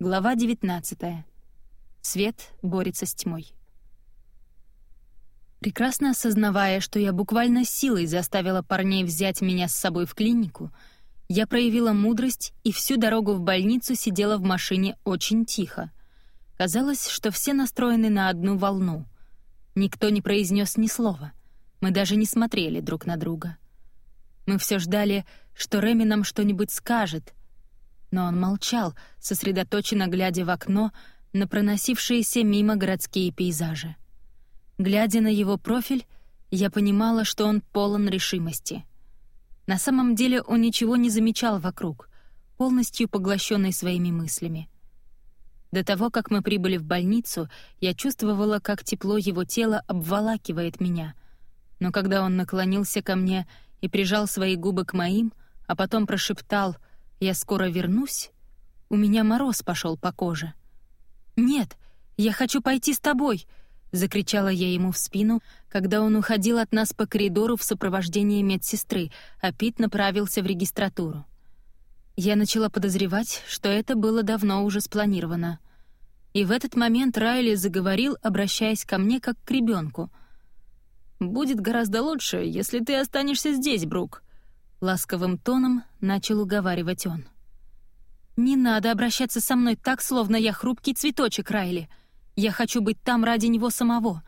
Глава 19. Свет борется с тьмой. Прекрасно осознавая, что я буквально силой заставила парней взять меня с собой в клинику, я проявила мудрость и всю дорогу в больницу сидела в машине очень тихо. Казалось, что все настроены на одну волну. Никто не произнес ни слова. Мы даже не смотрели друг на друга. Мы все ждали, что Реми нам что-нибудь скажет, но он молчал, сосредоточенно глядя в окно на проносившиеся мимо городские пейзажи. Глядя на его профиль, я понимала, что он полон решимости. На самом деле он ничего не замечал вокруг, полностью поглощенный своими мыслями. До того, как мы прибыли в больницу, я чувствовала, как тепло его тела обволакивает меня. Но когда он наклонился ко мне и прижал свои губы к моим, а потом прошептал — я скоро вернусь, у меня мороз пошел по коже. «Нет, я хочу пойти с тобой!» — закричала я ему в спину, когда он уходил от нас по коридору в сопровождении медсестры, а Пит направился в регистратуру. Я начала подозревать, что это было давно уже спланировано. И в этот момент Райли заговорил, обращаясь ко мне как к ребенку. «Будет гораздо лучше, если ты останешься здесь, Брук», — ласковым тоном начал уговаривать он. «Не надо обращаться со мной так, словно я хрупкий цветочек, Райли. Я хочу быть там ради него самого,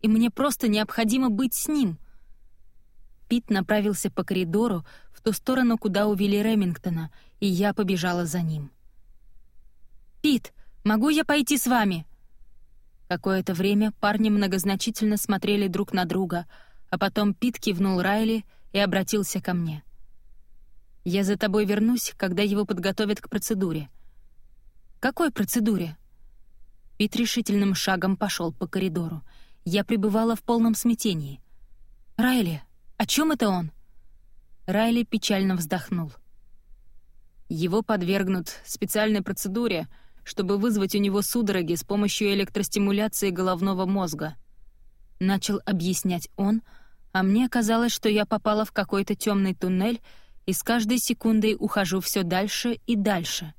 и мне просто необходимо быть с ним». Пит направился по коридору в ту сторону, куда увели Ремингтона, и я побежала за ним. «Пит, могу я пойти с вами?» Какое-то время парни многозначительно смотрели друг на друга, а потом Пит кивнул Райли и обратился ко мне. Я за тобой вернусь, когда его подготовят к процедуре». «Какой процедуре?» Пит решительным шагом пошел по коридору. Я пребывала в полном смятении. «Райли, о чем это он?» Райли печально вздохнул. Его подвергнут специальной процедуре, чтобы вызвать у него судороги с помощью электростимуляции головного мозга. Начал объяснять он, а мне казалось, что я попала в какой-то темный туннель, и с каждой секундой ухожу все дальше и дальше.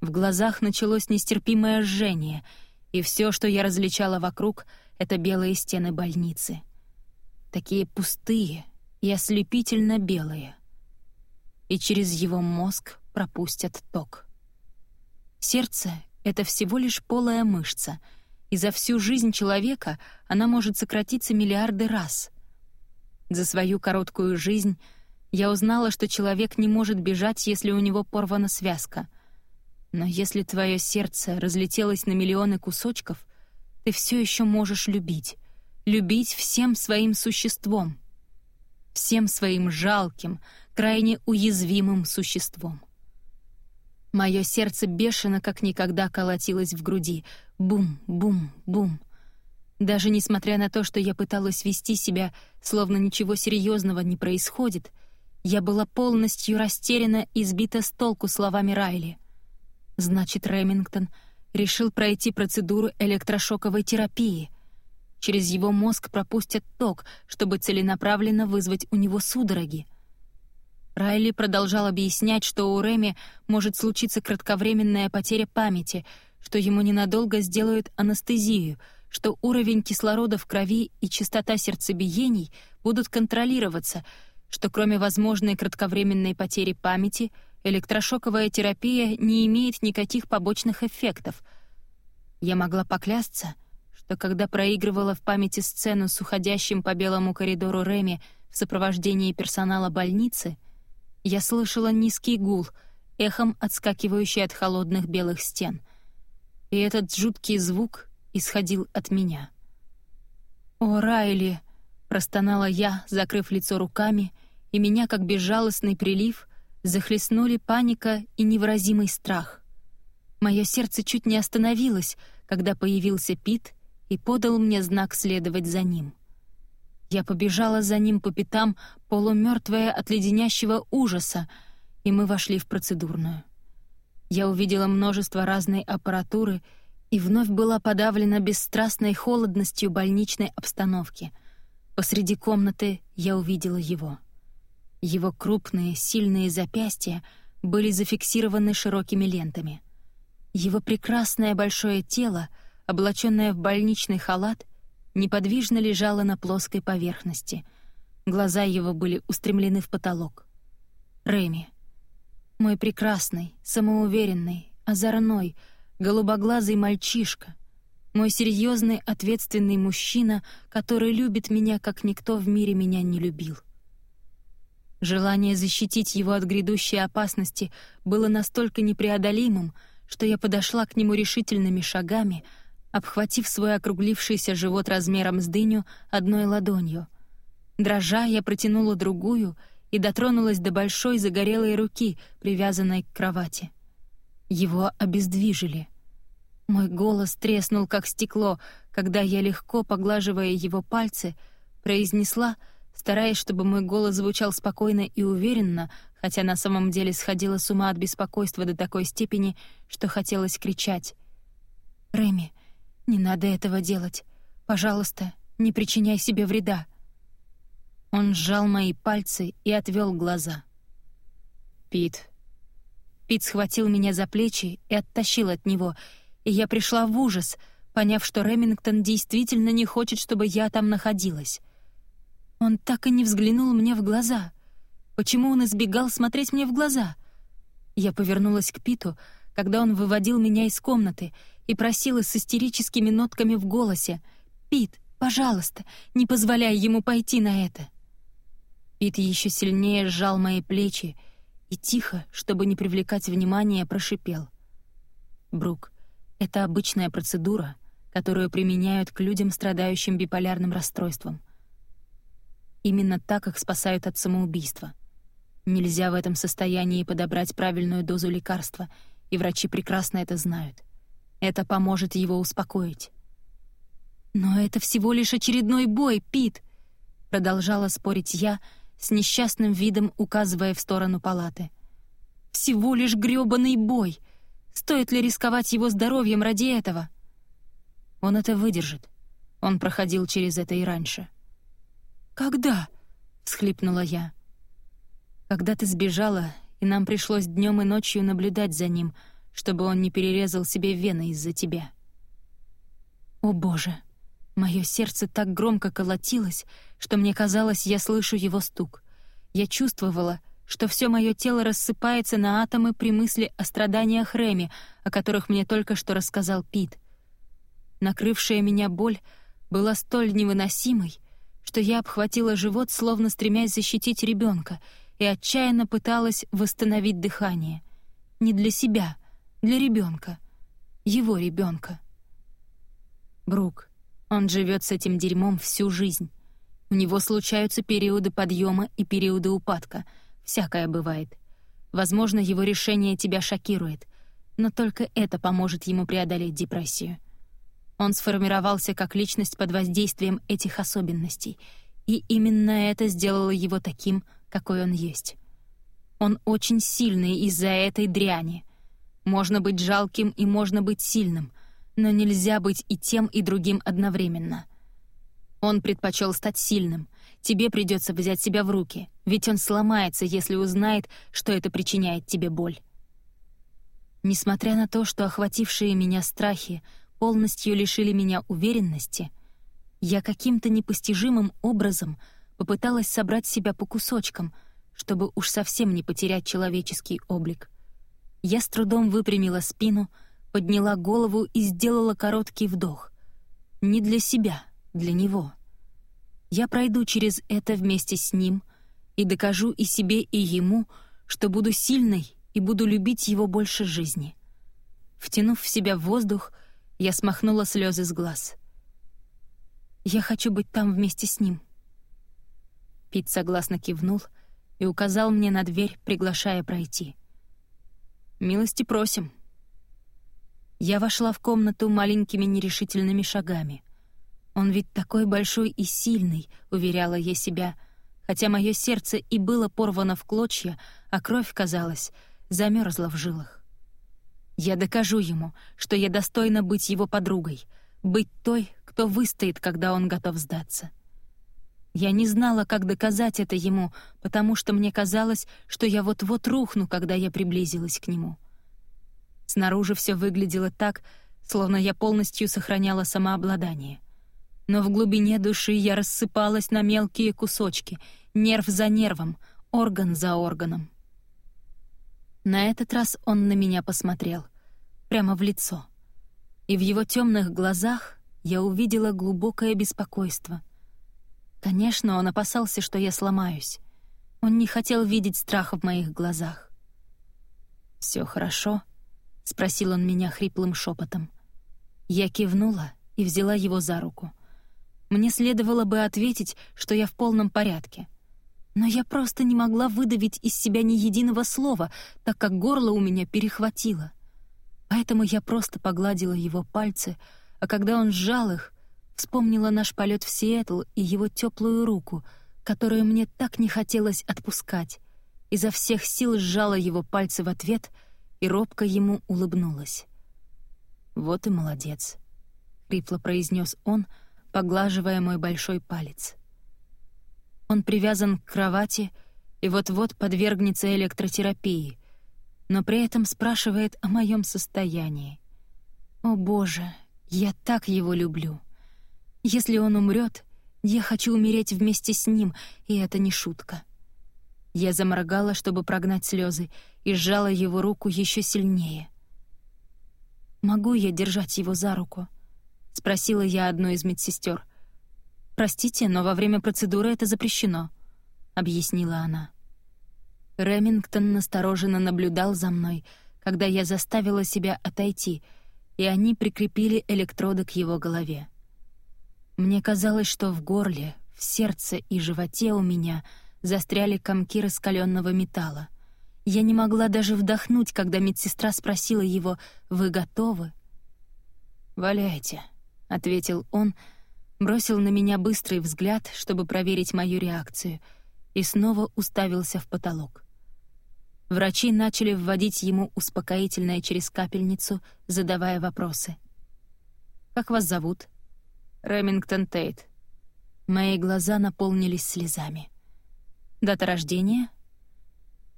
В глазах началось нестерпимое жжение, и все, что я различала вокруг, — это белые стены больницы. Такие пустые и ослепительно белые. И через его мозг пропустят ток. Сердце — это всего лишь полая мышца, и за всю жизнь человека она может сократиться миллиарды раз. За свою короткую жизнь — я узнала, что человек не может бежать, если у него порвана связка. Но если твое сердце разлетелось на миллионы кусочков, ты все еще можешь любить. Любить всем своим существом. Всем своим жалким, крайне уязвимым существом. Мое сердце бешено, как никогда, колотилось в груди. Бум, бум, бум. Даже несмотря на то, что я пыталась вести себя, словно ничего серьезного не происходит — я была полностью растеряна и сбита с толку словами Райли. Значит, Ремингтон решил пройти процедуру электрошоковой терапии. Через его мозг пропустят ток, чтобы целенаправленно вызвать у него судороги. Райли продолжал объяснять, что у Реми может случиться кратковременная потеря памяти, что ему ненадолго сделают анестезию, что уровень кислорода в крови и частота сердцебиений будут контролироваться — что кроме возможной кратковременной потери памяти, электрошоковая терапия не имеет никаких побочных эффектов. Я могла поклясться, что когда проигрывала в памяти сцену с уходящим по белому коридору Реми в сопровождении персонала больницы, я слышала низкий гул, эхом отскакивающий от холодных белых стен. И этот жуткий звук исходил от меня. «О, Райли!» — простонала я, закрыв лицо руками и меня, как безжалостный прилив, захлестнули паника и невыразимый страх. Мое сердце чуть не остановилось, когда появился Пит и подал мне знак следовать за ним. Я побежала за ним по пятам, полумертвая от леденящего ужаса, и мы вошли в процедурную. Я увидела множество разной аппаратуры и вновь была подавлена бесстрастной холодностью больничной обстановки. Посреди комнаты я увидела его — его крупные, сильные запястья были зафиксированы широкими лентами. Его прекрасное большое тело, облаченное в больничный халат, неподвижно лежало на плоской поверхности. Глаза его были устремлены в потолок. Рэми. Мой прекрасный, самоуверенный, озорной, голубоглазый мальчишка. Мой серьезный, ответственный мужчина, который любит меня, как никто в мире меня не любил. Желание защитить его от грядущей опасности было настолько непреодолимым, что я подошла к нему решительными шагами, обхватив свой округлившийся живот размером с дыню одной ладонью. Дрожа, я протянула другую и дотронулась до большой загорелой руки, привязанной к кровати. Его обездвижили. Мой голос треснул, как стекло, когда я, легко поглаживая его пальцы, произнесла, стараясь, чтобы мой голос звучал спокойно и уверенно, хотя на самом деле сходила с ума от беспокойства до такой степени, что хотелось кричать. «Рэми, не надо этого делать. Пожалуйста, не причиняй себе вреда». Он сжал мои пальцы и отвел глаза. «Пит». Пит схватил меня за плечи и оттащил от него, и я пришла в ужас, поняв, что Ремингтон действительно не хочет, чтобы я там находилась. Он так и не взглянул мне в глаза. Почему он избегал смотреть мне в глаза? Я повернулась к Питу, когда он выводил меня из комнаты и просила с истерическими нотками в голосе «Пит, пожалуйста, не позволяй ему пойти на это». Пит еще сильнее сжал мои плечи и тихо, чтобы не привлекать внимания, прошипел. «Брук, это обычная процедура, которую применяют к людям, страдающим биполярным расстройством. Именно так их спасают от самоубийства. Нельзя в этом состоянии подобрать правильную дозу лекарства, и врачи прекрасно это знают. Это поможет его успокоить. «Но это всего лишь очередной бой, Пит!» Продолжала спорить я, — с несчастным видом указывая в сторону палаты. «Всего лишь грёбаный бой! Стоит ли рисковать его здоровьем ради этого?» «Он это выдержит. Он проходил через это и раньше». «Когда?» — всхлипнула я. «Когда ты сбежала, и нам пришлось днем и ночью наблюдать за ним, чтобы он не перерезал себе вены из-за тебя». «О, Боже!» Мое сердце так громко колотилось, что мне казалось, я слышу его стук. Я чувствовала, что все мое тело рассыпается на атомы при мысли о страданиях Реми, о которых мне только что рассказал Пит. Накрывшая меня боль была столь невыносимой, что я обхватила живот, словно стремясь защитить ребенка, и отчаянно пыталась восстановить дыхание. Не для себя, для ребенка, его ребенка. Брук, он живет с этим дерьмом всю жизнь. У него случаются периоды подъема и периоды упадка. Всякое бывает. Возможно, его решение тебя шокирует, но только это поможет ему преодолеть депрессию. Он сформировался как личность под воздействием этих особенностей, и именно это сделало его таким, какой он есть. Он очень сильный из-за этой дряни. Можно быть жалким и можно быть сильным, но нельзя быть и тем, и другим одновременно. Он предпочел стать сильным. Тебе придется взять себя в руки, ведь он сломается, если узнает, что это причиняет тебе боль. Несмотря на то, что охватившие меня страхи полностью лишили меня уверенности, я каким-то непостижимым образом попыталась собрать себя по кусочкам, чтобы уж совсем не потерять человеческий облик. Я с трудом выпрямила спину — подняла голову и сделала короткий вдох. Не для себя, для него. Я пройду через это вместе с ним и докажу и себе, и ему, что буду сильной и буду любить его больше жизни. Втянув в себя воздух, я смахнула слезы с глаз. «Я хочу быть там вместе с ним». Пит согласно кивнул и указал мне на дверь, приглашая пройти. «Милости просим», я вошла в комнату маленькими нерешительными шагами. «Он ведь такой большой и сильный», — уверяла я себя, хотя мое сердце и было порвано в клочья, а кровь, казалось, замерзла в жилах. Я докажу ему, что я достойна быть его подругой, быть той, кто выстоит, когда он готов сдаться. Я не знала, как доказать это ему, потому что мне казалось, что я вот-вот рухну, когда я приблизилась к нему. Снаружи все выглядело так, словно я полностью сохраняла самообладание. Но в глубине души я рассыпалась на мелкие кусочки, нерв за нервом, орган за органом. На этот раз он на меня посмотрел, прямо в лицо. И в его темных глазах я увидела глубокое беспокойство. Конечно, он опасался, что я сломаюсь. Он не хотел видеть страх в моих глазах. Все хорошо?» — спросил он меня хриплым шепотом. Я кивнула и взяла его за руку. Мне следовало бы ответить, что я в полном порядке. Но я просто не могла выдавить из себя ни единого слова, так как горло у меня перехватило. Поэтому я просто погладила его пальцы, а когда он сжал их, вспомнила наш полет в Сиэтл и его теплую руку, которую мне так не хотелось отпускать, изо всех сил сжала его пальцы в ответ и робко ему улыбнулась. «Вот и молодец», — хрипло произнес он, поглаживая мой большой палец. Он привязан к кровати и вот-вот подвергнется электротерапии, но при этом спрашивает о моем состоянии. О боже, я так его люблю. Если он умрет, я хочу умереть вместе с ним, и это не шутка. Я заморгала, чтобы прогнать слезы, и сжала его руку еще сильнее. «Могу я держать его за руку?» — спросила я одну из медсестер. «Простите, но во время процедуры это запрещено», — объяснила она. Ремингтон настороженно наблюдал за мной, когда я заставила себя отойти, и они прикрепили электроды к его голове. Мне казалось, что в горле, в сердце и животе у меня застряли комки раскаленного металла. Я не могла даже вдохнуть, когда медсестра спросила его «Вы готовы?» «Валяйте», — ответил он, бросил на меня быстрый взгляд, чтобы проверить мою реакцию, и снова уставился в потолок. Врачи начали вводить ему успокоительное через капельницу, задавая вопросы. «Как вас зовут?» Ремингтон Тейт. Мои глаза наполнились слезами. Дата рождения?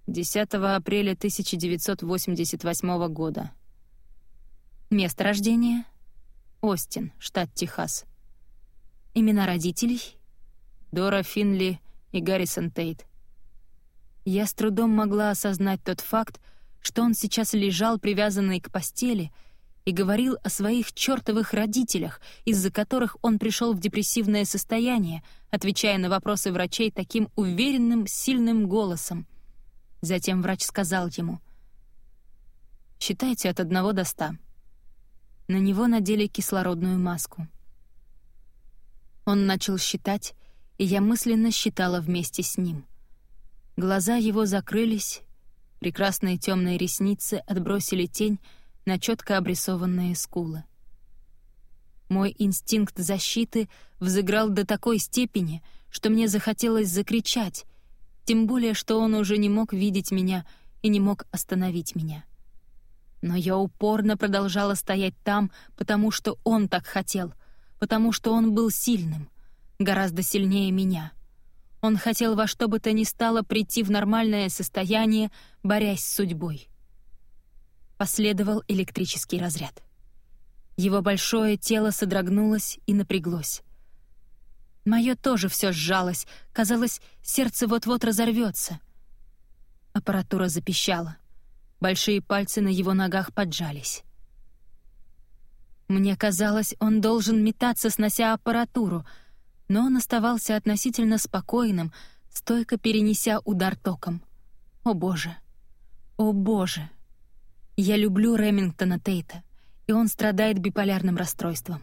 10 апреля 1988 года. Место рождения? Остин, штат Техас. Имена родителей? Дора Финли и Гаррисон Тейт. Я с трудом могла осознать тот факт, что он сейчас лежал привязанный к постели — и говорил о своих чертовых родителях, из-за которых он пришел в депрессивное состояние, отвечая на вопросы врачей таким уверенным, сильным голосом. Затем врач сказал ему «Считайте от одного до ста». На него надели кислородную маску. Он начал считать, и я мысленно считала вместе с ним. Глаза его закрылись, прекрасные темные ресницы отбросили тень, на четко обрисованные скулы. Мой инстинкт защиты взыграл до такой степени, что мне захотелось закричать, тем более что он уже не мог видеть меня и не мог остановить меня. Но я упорно продолжала стоять там, потому что он так хотел, потому что он был сильным, гораздо сильнее меня. Он хотел во что бы то ни стало прийти в нормальное состояние, борясь с судьбой последовал электрический разряд. Его большое тело содрогнулось и напряглось. Моё тоже всё сжалось, казалось, сердце вот-вот разорвётся. Аппаратура запищала. Большие пальцы на его ногах поджались. Мне казалось, он должен метаться, снося аппаратуру, но он оставался относительно спокойным, стойко перенеся удар током. О боже! О боже! Я люблю Ремингтона Тейта, и он страдает биполярным расстройством.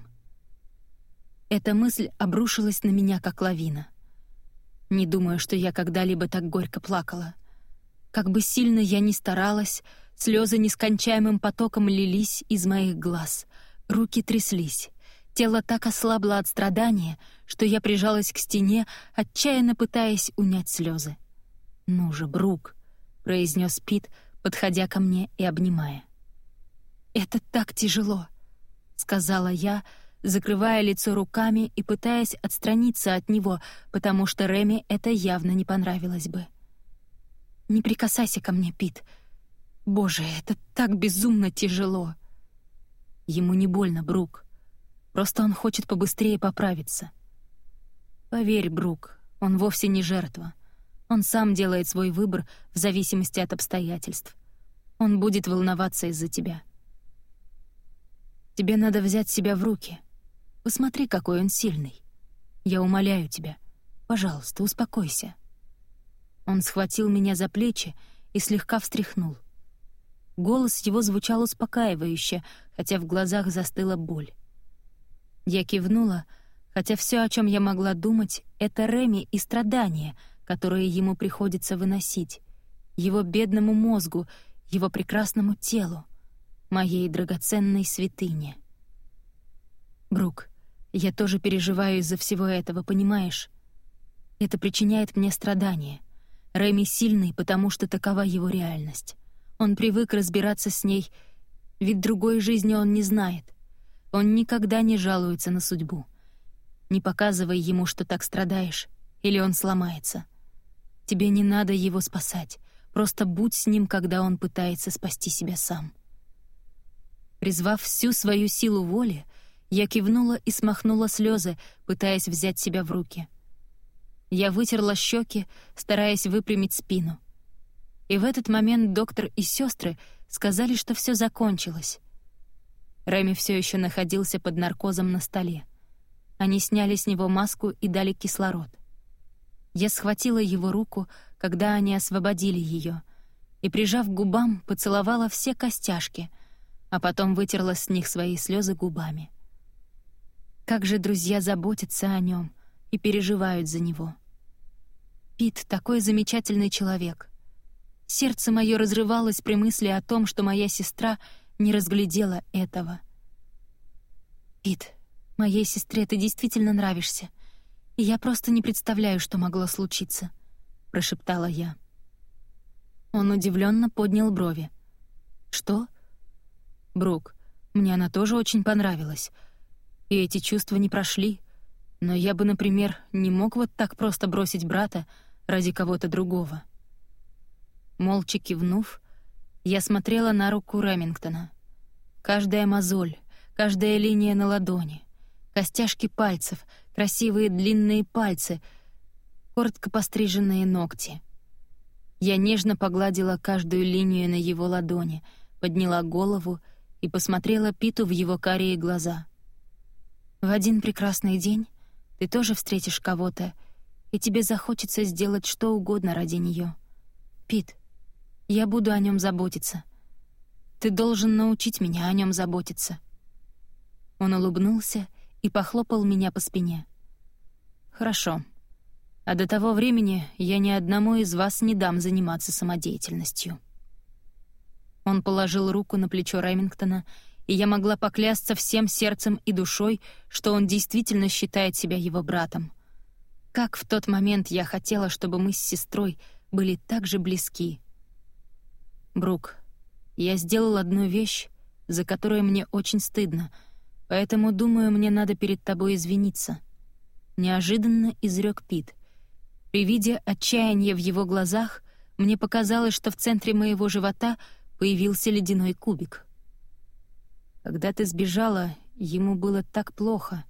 Эта мысль обрушилась на меня, как лавина. Не думаю, что я когда-либо так горько плакала. Как бы сильно я ни старалась, слезы нескончаемым потоком лились из моих глаз, руки тряслись. Тело так ослабло от страдания, что я прижалась к стене, отчаянно пытаясь унять слезы. «Ну же, Брук», — произнес Пит, — подходя ко мне и обнимая. «Это так тяжело», — сказала я, закрывая лицо руками и пытаясь отстраниться от него, потому что Реми это явно не понравилось бы. «Не прикасайся ко мне, Пит. Боже, это так безумно тяжело. Ему не больно, Брук. Просто он хочет побыстрее поправиться. Поверь, Брук, он вовсе не жертва. Он сам делает свой выбор в зависимости от обстоятельств. Он будет волноваться из-за тебя. Тебе надо взять себя в руки. Посмотри, какой он сильный. Я умоляю тебя. Пожалуйста, успокойся. Он схватил меня за плечи и слегка встряхнул. Голос его звучал успокаивающе, хотя в глазах застыла боль. Я кивнула, хотя все, о чем я могла думать, — это Реми и страдания, которые ему приходится выносить, его бедному мозгу, его прекрасному телу, моей драгоценной святыне. Брук, я тоже переживаю из-за всего этого, понимаешь? Это причиняет мне страдания. Рэми сильный, потому что такова его реальность. Он привык разбираться с ней, ведь другой жизни он не знает. Он никогда не жалуется на судьбу. Не показывай ему, что так страдаешь, или он сломается. Тебе не надо его спасать. Просто будь с ним, когда он пытается спасти себя сам. Призвав всю свою силу воли, я кивнула и смахнула слезы, пытаясь взять себя в руки. Я вытерла щеки, стараясь выпрямить спину. И в этот момент доктор и сестры сказали, что все закончилось. Рэми все еще находился под наркозом на столе. Они сняли с него маску и дали кислород. Я схватила его руку, когда они освободили ее, и, прижав к губам, поцеловала все костяшки, а потом вытерла с них свои слезы губами. Как же друзья заботятся о нем и переживают за него. Пит такой замечательный человек. Сердце мое разрывалось при мысли о том, что моя сестра не разглядела этого. Пит, моей сестре ты действительно нравишься, и я просто не представляю, что могло случиться, прошептала я. Он удивленно поднял брови. Что? Брук, мне она тоже очень понравилась и эти чувства не прошли. Но я бы, например, не мог вот так просто бросить брата ради кого-то другого. Молча кивнув, я смотрела на руку Ремингтона. Каждая мозоль, каждая линия на ладони, костяшки пальцев, красивые длинные пальцы, коротко постриженные ногти. Я нежно погладила каждую линию на его ладони, подняла голову и посмотрела Питу в его карие глаза. В один прекрасный день ты тоже встретишь кого-то, и тебе захочется сделать что угодно ради нее. Пит, я буду о нем заботиться. Ты должен научить меня о нем заботиться. Он улыбнулся и похлопал меня по спине. Хорошо. А до того времени я ни одному из вас не дам заниматься самодеятельностью. Он положил руку на плечо Ремингтона и я могла поклясться всем сердцем и душой, что он действительно считает себя его братом. Как в тот момент я хотела, чтобы мы с сестрой были так же близки. Брук, я сделал одну вещь, за которую мне очень стыдно, поэтому, думаю, мне надо перед тобой извиниться. Неожиданно изрек Пит. При виде отчаяния в его глазах мне показалось, что в центре моего живота появился ледяной кубик — когда ты сбежала, ему было так плохо.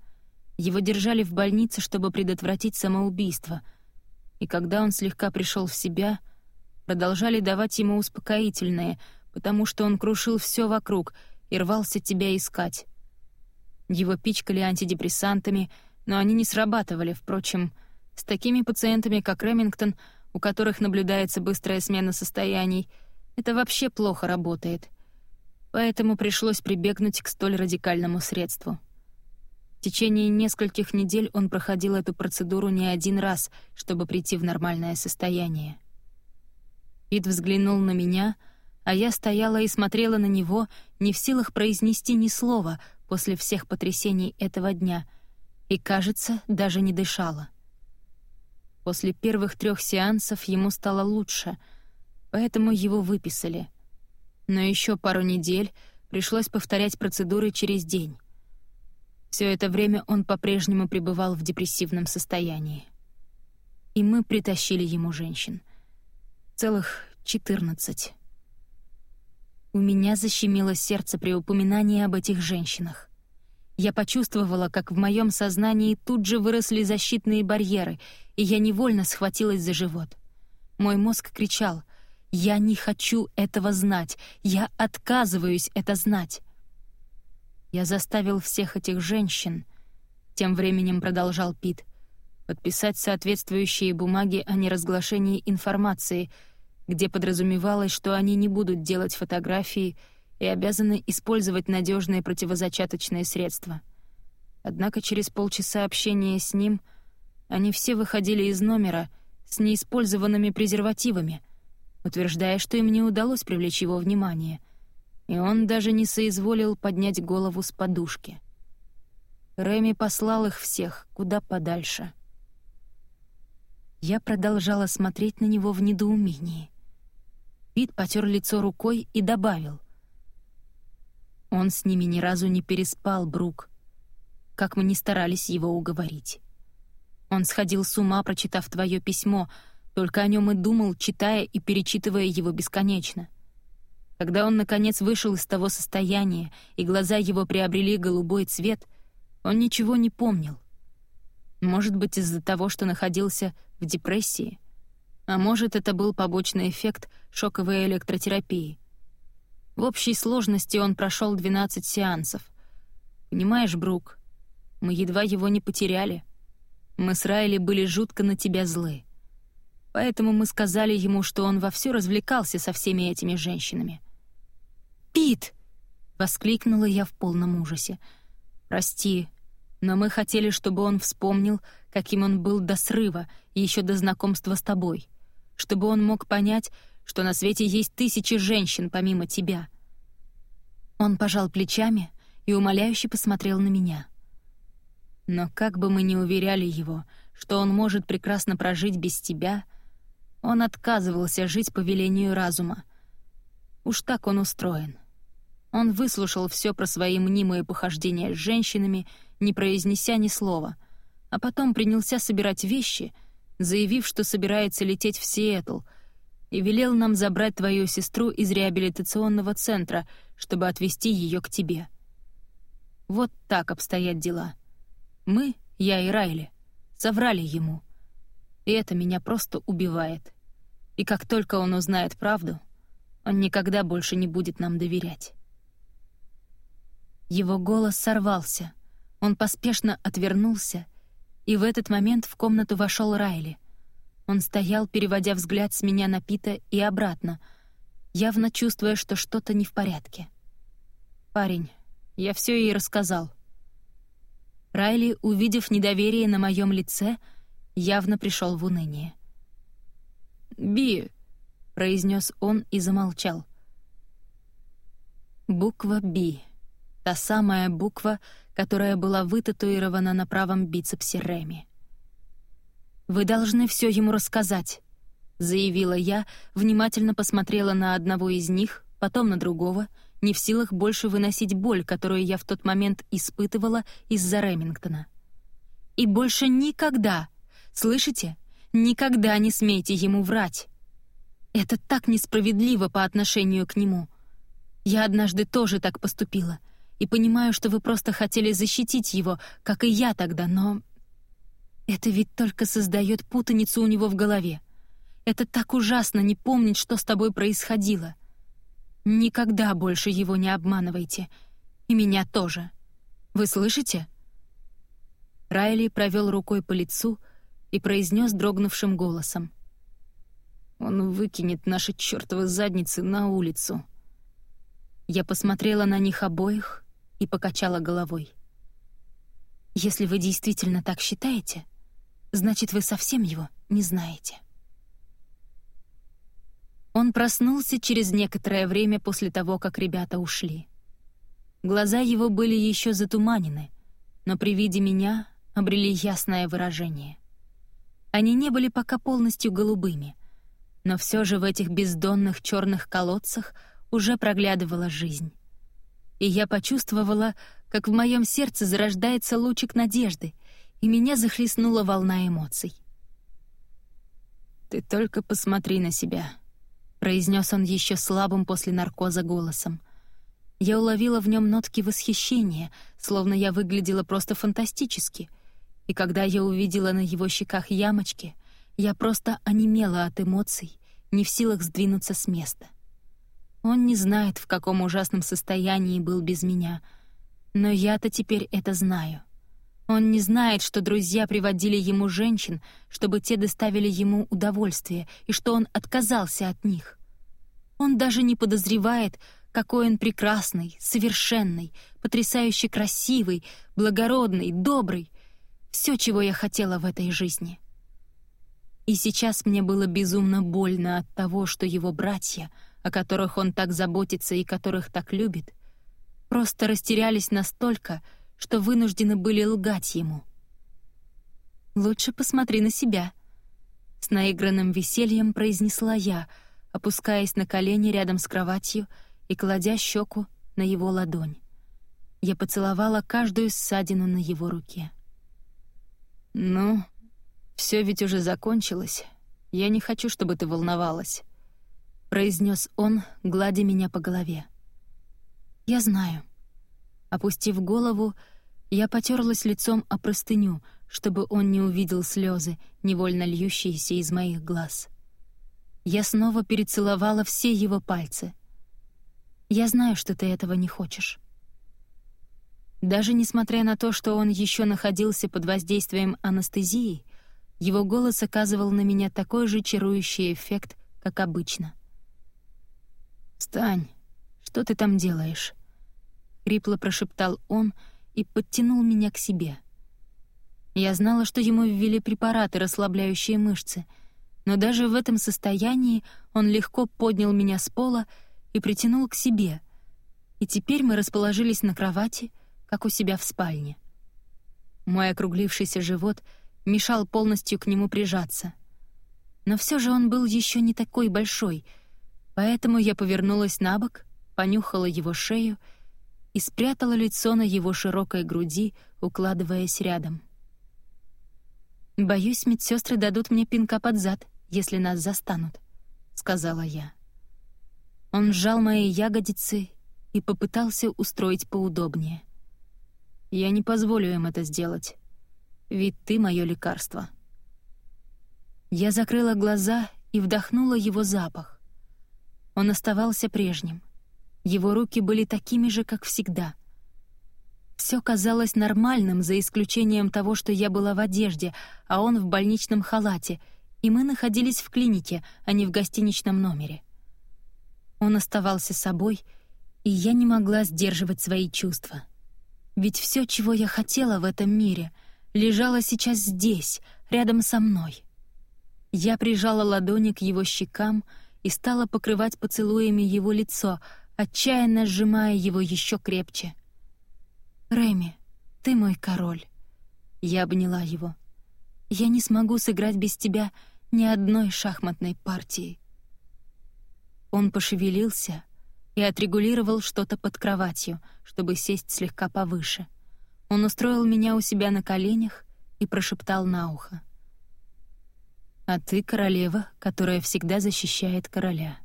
Его держали в больнице, чтобы предотвратить самоубийство. И когда он слегка пришел в себя, продолжали давать ему успокоительное, потому что он крушил все вокруг и рвался тебя искать. Его пичкали антидепрессантами, но они не срабатывали, впрочем, с такими пациентами, как Ремингтон, у которых наблюдается быстрая смена состояний, это вообще плохо работает — поэтому пришлось прибегнуть к столь радикальному средству. В течение нескольких недель он проходил эту процедуру не один раз, чтобы прийти в нормальное состояние. Пит взглянул на меня, а я стояла и смотрела на него, не в силах произнести ни слова после всех потрясений этого дня, и, кажется, даже не дышала. После первых трех сеансов ему стало лучше, поэтому его выписали — но еще пару недель пришлось повторять процедуры через день. Все это время он по-прежнему пребывал в депрессивном состоянии. И мы притащили ему женщин. Целых четырнадцать. У меня защемило сердце при упоминании об этих женщинах. Я почувствовала, как в моем сознании тут же выросли защитные барьеры, и я невольно схватилась за живот. Мой мозг кричал «Я не хочу этого знать! Я отказываюсь это знать!» Я заставил всех этих женщин, тем временем продолжал Пит, подписать соответствующие бумаги о неразглашении информации — где подразумевалось, что они не будут делать фотографии и обязаны использовать надежные противозачаточные средства. Однако через полчаса общения с ним они все выходили из номера с неиспользованными презервативами, утверждая, что им не удалось привлечь его внимание, и он даже не соизволил поднять голову с подушки. Рэми послал их всех куда подальше. Я продолжала смотреть на него в недоумении — Пит потер лицо рукой и добавил. «Он с ними ни разу не переспал, Брук, как мы не старались его уговорить. Он сходил с ума, прочитав твое письмо, только о нем и думал, читая и перечитывая его бесконечно. Когда он, наконец, вышел из того состояния, и глаза его приобрели голубой цвет, он ничего не помнил. Может быть, из-за того, что находился в депрессии — а может, это был побочный эффект шоковой электротерапии. В общей сложности он прошел 12 сеансов. Понимаешь, Брук, мы едва его не потеряли. Мы с Райли были жутко на тебя злы. Поэтому мы сказали ему, что он вовсю развлекался со всеми этими женщинами. «Пит!» — воскликнула я в полном ужасе. «Прости, но мы хотели, чтобы он вспомнил, каким он был до срыва еще до знакомства с тобой чтобы он мог понять, что на свете есть тысячи женщин помимо тебя. Он пожал плечами и умоляюще посмотрел на меня. Но как бы мы ни уверяли его, что он может прекрасно прожить без тебя, он отказывался жить по велению разума. Уж так он устроен. Он выслушал все про свои мнимые похождения с женщинами, не произнеся ни слова, а потом принялся собирать вещи — заявив, что собирается лететь в Сиэтл, и велел нам забрать твою сестру из реабилитационного центра, чтобы отвезти ее к тебе. Вот так обстоят дела. Мы, я и Райли, соврали ему. И это меня просто убивает. И как только он узнает правду, он никогда больше не будет нам доверять. Его голос сорвался. Он поспешно отвернулся — и в этот момент в комнату вошел Райли. Он стоял, переводя взгляд с меня на Пита и обратно, явно чувствуя, что что-то не в порядке. «Парень, я все ей рассказал». Райли, увидев недоверие на моем лице, явно пришел в уныние. «Би», — произнес он и замолчал. Буква «Би». Та самая буква, которая была вытатуирована на правом бицепсе Реми. «Вы должны все ему рассказать», — заявила я, внимательно посмотрела на одного из них, потом на другого, не в силах больше выносить боль, которую я в тот момент испытывала из-за Ремингтона. «И больше никогда, слышите, никогда не смейте ему врать. Это так несправедливо по отношению к нему. Я однажды тоже так поступила, и понимаю, что вы просто хотели защитить его, как и я тогда, но... Это ведь только создает путаницу у него в голове. Это так ужасно не помнить, что с тобой происходило. Никогда больше его не обманывайте. И меня тоже. Вы слышите?» Райли провел рукой по лицу и произнес дрогнувшим голосом. «Он выкинет наши чертовы задницы на улицу». Я посмотрела на них обоих и покачала головой. «Если вы действительно так считаете, значит, вы совсем его не знаете». Он проснулся через некоторое время после того, как ребята ушли. Глаза его были еще затуманены, но при виде меня обрели ясное выражение. Они не были пока полностью голубыми, но все же в этих бездонных черных колодцах уже проглядывала жизнь и я почувствовала, как в моем сердце зарождается лучик надежды, и меня захлестнула волна эмоций. «Ты только посмотри на себя», — произнес он еще слабым после наркоза голосом. Я уловила в нем нотки восхищения, словно я выглядела просто фантастически. И когда я увидела на его щеках ямочки, я просто онемела от эмоций, не в силах сдвинуться с места. Он не знает, в каком ужасном состоянии был без меня, но я-то теперь это знаю. Он не знает, что друзья приводили ему женщин, чтобы те доставили ему удовольствие, и что он отказался от них. Он даже не подозревает, какой он прекрасный, совершенный, потрясающе красивый, благородный, добрый. Все, чего я хотела в этой жизни. И сейчас мне было безумно больно от того, что его братья, о которых он так заботится и которых так любит, просто растерялись настолько, что вынуждены были лгать ему. «Лучше посмотри на себя», — с наигранным весельем произнесла я, опускаясь на колени рядом с кроватью и кладя щеку на его ладонь. Я поцеловала каждую ссадину на его руке. «Ну, все ведь уже закончилось. Я не хочу, чтобы ты волновалась», — произнес он, гладя меня по голове. «Я знаю». Опустив голову, я потерлась лицом о простыню, чтобы он не увидел слезы, невольно льющиеся из моих глаз. Я снова перецеловала все его пальцы. Я знаю, что ты этого не хочешь. Даже несмотря на то, что он еще находился под воздействием анестезии, его голос оказывал на меня такой же чарующий эффект, как обычно. «Встань! Что ты там делаешь?» — хрипло прошептал он и подтянул меня к себе. Я знала, что ему ввели препараты, расслабляющие мышцы, но даже в этом состоянии он легко поднял меня с пола и притянул к себе. И теперь мы расположились на кровати, как у себя в спальне. Мой округлившийся живот мешал полностью к нему прижаться. Но все же он был еще не такой большой, поэтому я повернулась на бок, понюхала его шею и спрятала лицо на его широкой груди, укладываясь рядом. «Боюсь, медсестры дадут мне пинка под зад, если нас застанут», — сказала я. Он сжал мои ягодицы и попытался устроить поудобнее. «Я не позволю им это сделать, ведь ты — мое лекарство». Я закрыла глаза и вдохнула его запах. Он оставался прежним. Его руки были такими же, как всегда. Все казалось нормальным, за исключением того, что я была в одежде, а он в больничном халате, и мы находились в клинике, а не в гостиничном номере. Он оставался собой, и я не могла сдерживать свои чувства. Ведь все, чего я хотела в этом мире, лежало сейчас здесь, рядом со мной. Я прижала ладони к его щекам и стала покрывать поцелуями его лицо, отчаянно сжимая его еще крепче. «Рэми, ты мой король». Я обняла его. «Я не смогу сыграть без тебя ни одной шахматной партии». Он пошевелился и отрегулировал что-то под кроватью, чтобы сесть слегка повыше. Он устроил меня у себя на коленях и прошептал на ухо. «А ты королева, которая всегда защищает короля».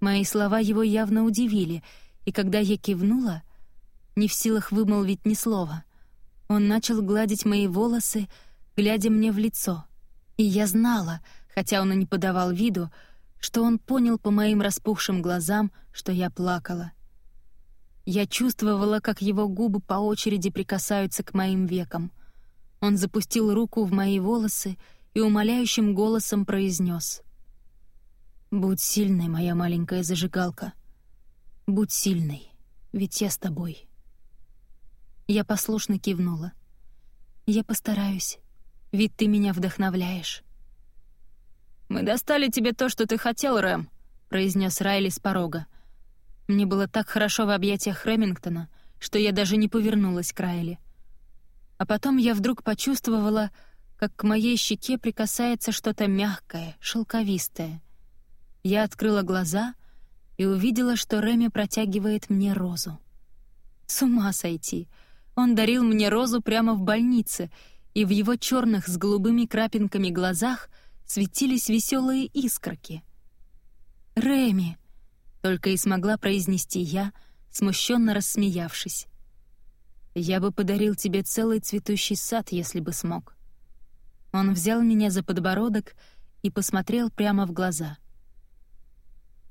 Мои слова его явно удивили, и когда я кивнула, не в силах вымолвить ни слова, он начал гладить мои волосы, глядя мне в лицо. И я знала, хотя он и не подавал виду, что он понял по моим распухшим глазам, что я плакала. Я чувствовала, как его губы по очереди прикасаются к моим векам. Он запустил руку в мои волосы и умоляющим голосом произнес: «Будь сильной, моя маленькая зажигалка. Будь сильной, ведь я с тобой». Я послушно кивнула. «Я постараюсь, ведь ты меня вдохновляешь». «Мы достали тебе то, что ты хотел, Рэм», — произнес Райли с порога. Мне было так хорошо в объятиях Ремингтона, что я даже не повернулась к Райли. А потом я вдруг почувствовала, как к моей щеке прикасается что-то мягкое, шелковистое. Я открыла глаза и увидела, что Реми протягивает мне розу. С ума сойти! Он дарил мне розу прямо в больнице, и в его черных с голубыми крапинками глазах — светились веселые искорки. Рэми!» — только и смогла произнести я, смущенно рассмеявшись. «Я бы подарил тебе целый цветущий сад, если бы смог». Он взял меня за подбородок и посмотрел прямо в глаза.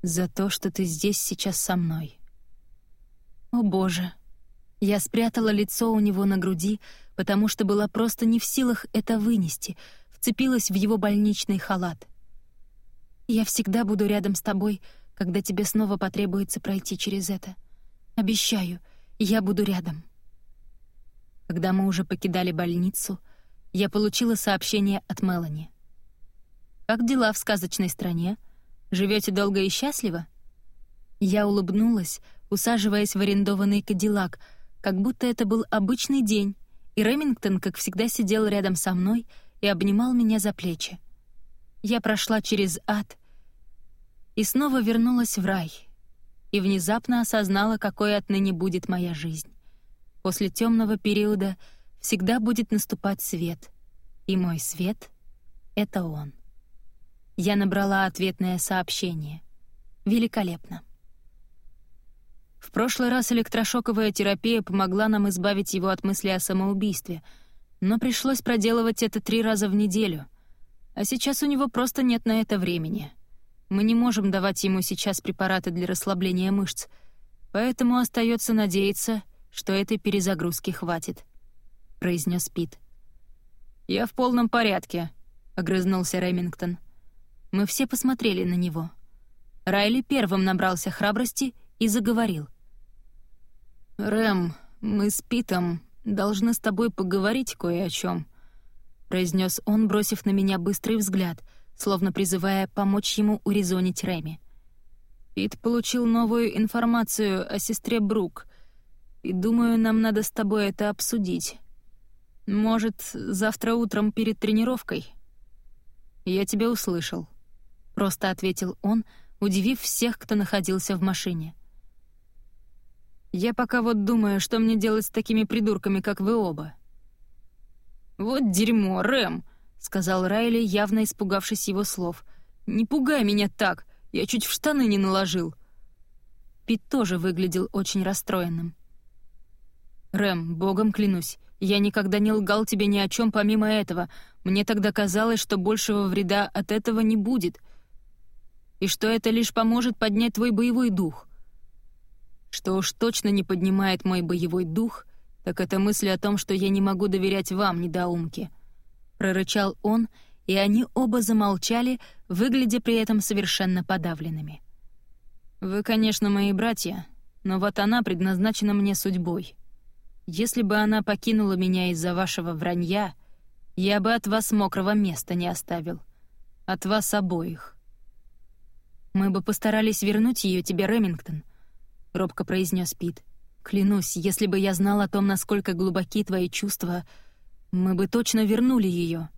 «За то, что ты здесь сейчас со мной». «О, Боже!» Я спрятала лицо у него на груди, потому что была просто не в силах это вынести, вцепилась в его больничный халат. «Я всегда буду рядом с тобой, когда тебе снова потребуется пройти через это. Обещаю, я буду рядом». Когда мы уже покидали больницу, я получила сообщение от Мелани. «Как дела в сказочной стране? Живете долго и счастливо?» Я улыбнулась, усаживаясь в арендованный кадиллак — как будто это был обычный день, и Ремингтон, как всегда, сидел рядом со мной и обнимал меня за плечи. Я прошла через ад и снова вернулась в рай, и внезапно осознала, какой отныне будет моя жизнь. После темного периода всегда будет наступать свет, и мой свет — это он. Я набрала ответное сообщение. Великолепно. В прошлый раз электрошоковая терапия помогла нам избавить его от мысли о самоубийстве, но пришлось проделывать это три раза в неделю. А сейчас у него просто нет на это времени. Мы не можем давать ему сейчас препараты для расслабления мышц, поэтому остается надеяться, что этой перезагрузки хватит», — произнес Пит. «Я в полном порядке», — огрызнулся Ремингтон. Мы все посмотрели на него. Райли первым набрался храбрости и заговорил. «Рэм, мы с Питом должны с тобой поговорить кое о чем, произнес он, бросив на меня быстрый взгляд, словно призывая помочь ему урезонить Рэми. «Пит получил новую информацию о сестре Брук, и думаю, нам надо с тобой это обсудить. Может, завтра утром перед тренировкой?» «Я тебя услышал», — просто ответил он, удивив всех, кто находился в машине. Я пока вот думаю, что мне делать с такими придурками, как вы оба». «Вот дерьмо, Рэм», — сказал Райли, явно испугавшись его слов. «Не пугай меня так, я чуть в штаны не наложил». Пит тоже выглядел очень расстроенным. «Рэм, богом клянусь, я никогда не лгал тебе ни о чем помимо этого. Мне тогда казалось, что большего вреда от этого не будет, и что это лишь поможет поднять твой боевой дух. Что уж точно не поднимает мой боевой дух, так это мысль о том, что я не могу доверять вам, недоумки. Прорычал он, и они оба замолчали, выглядя при этом совершенно подавленными. «Вы, конечно, мои братья, но вот она предназначена мне судьбой. Если бы она покинула меня из-за вашего вранья, я бы от вас мокрого места не оставил. От вас обоих. Мы бы постарались вернуть ее тебе, Ремингтон, — робко произнес Пит. «Клянусь, если бы я знал о том, насколько глубоки твои чувства, мы бы точно вернули ее.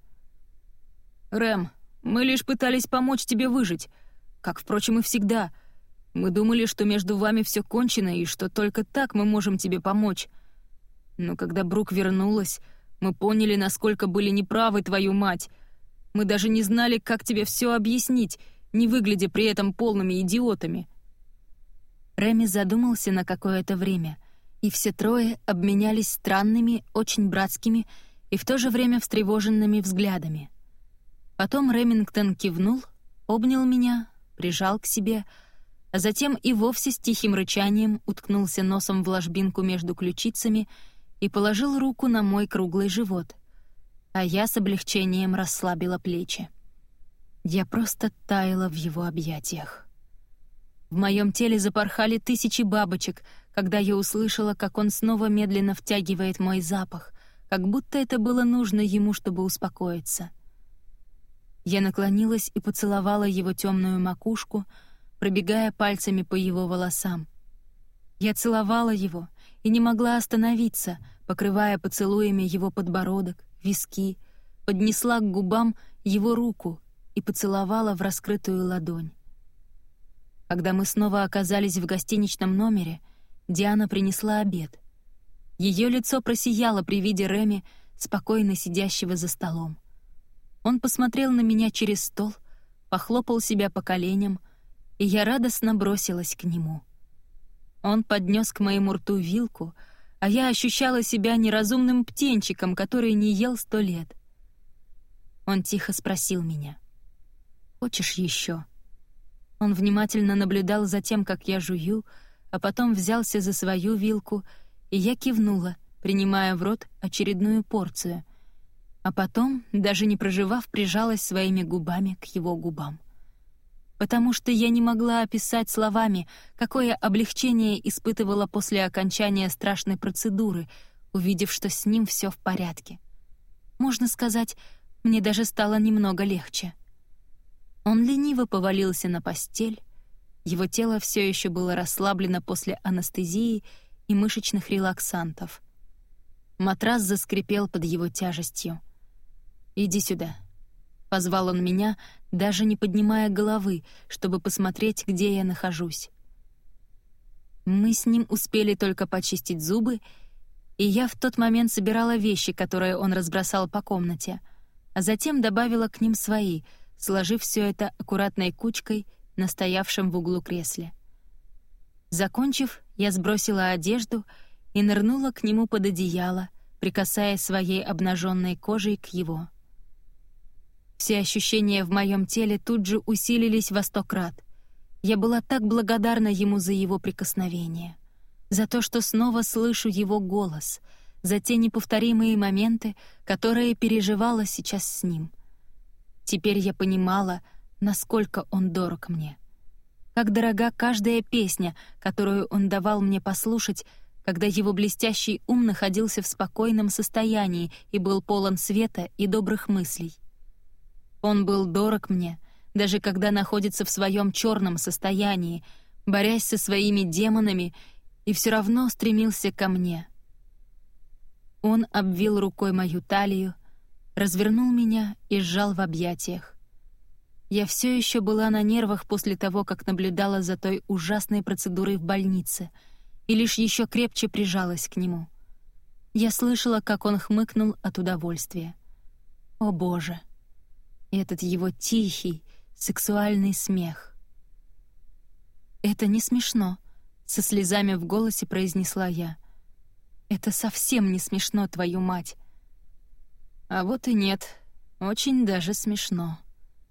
«Рэм, мы лишь пытались помочь тебе выжить, как, впрочем, и всегда. Мы думали, что между вами все кончено и что только так мы можем тебе помочь. Но когда Брук вернулась, мы поняли, насколько были неправы твою мать. Мы даже не знали, как тебе все объяснить, не выглядя при этом полными идиотами. Реми задумался на какое-то время, и все трое обменялись странными, очень братскими и в то же время встревоженными взглядами. Потом Ремингтон кивнул, обнял меня, прижал к себе, а затем и вовсе с тихим рычанием уткнулся носом в ложбинку между ключицами и положил руку на мой круглый живот, а я с облегчением расслабила плечи. Я просто таяла в его объятиях. В моем теле запорхали тысячи бабочек, когда я услышала, как он снова медленно втягивает мой запах, как будто это было нужно ему, чтобы успокоиться. Я наклонилась и поцеловала его темную макушку, пробегая пальцами по его волосам. Я целовала его и не могла остановиться, покрывая поцелуями его подбородок, виски, поднесла к губам его руку и поцеловала в раскрытую ладонь. Когда мы снова оказались в гостиничном номере, Диана принесла обед. Ее лицо просияло при виде Реми, спокойно сидящего за столом. Он посмотрел на меня через стол, похлопал себя по коленям, и я радостно бросилась к нему. Он поднес к моему рту вилку, а я ощущала себя неразумным птенчиком, который не ел сто лет. Он тихо спросил меня. «Хочешь еще?» Он внимательно наблюдал за тем, как я жую, а потом взялся за свою вилку, и я кивнула, принимая в рот очередную порцию, а потом, даже не проживав, прижалась своими губами к его губам. Потому что я не могла описать словами, какое облегчение испытывала после окончания страшной процедуры, увидев, что с ним все в порядке. Можно сказать, мне даже стало немного легче. Он лениво повалился на постель, его тело все еще было расслаблено после анестезии и мышечных релаксантов. Матрас заскрипел под его тяжестью. «Иди сюда», — позвал он меня, даже не поднимая головы, чтобы посмотреть, где я нахожусь. Мы с ним успели только почистить зубы, и я в тот момент собирала вещи, которые он разбросал по комнате, а затем добавила к ним свои, сложив все это аккуратной кучкой на стоявшем в углу кресле. Закончив, я сбросила одежду и нырнула к нему под одеяло, прикасаясь своей обнаженной кожей к его. Все ощущения в моем теле тут же усилились во сто крат. Я была так благодарна ему за его прикосновение, за то, что снова слышу его голос, за те неповторимые моменты, которые переживала сейчас с ним. Теперь я понимала, насколько он дорог мне. Как дорога каждая песня, которую он давал мне послушать, когда его блестящий ум находился в спокойном состоянии и был полон света и добрых мыслей. Он был дорог мне, даже когда находится в своем черном состоянии, борясь со своими демонами, и все равно стремился ко мне. Он обвил рукой мою талию, развернул меня и сжал в объятиях. Я все еще была на нервах после того, как наблюдала за той ужасной процедурой в больнице, и лишь еще крепче прижалась к нему. Я слышала, как он хмыкнул от удовольствия. О боже! Этот его тихий, сексуальный смех. «Это не смешно», — со слезами в голосе произнесла я. «Это совсем не смешно, твою мать». «А вот и нет, очень даже смешно»,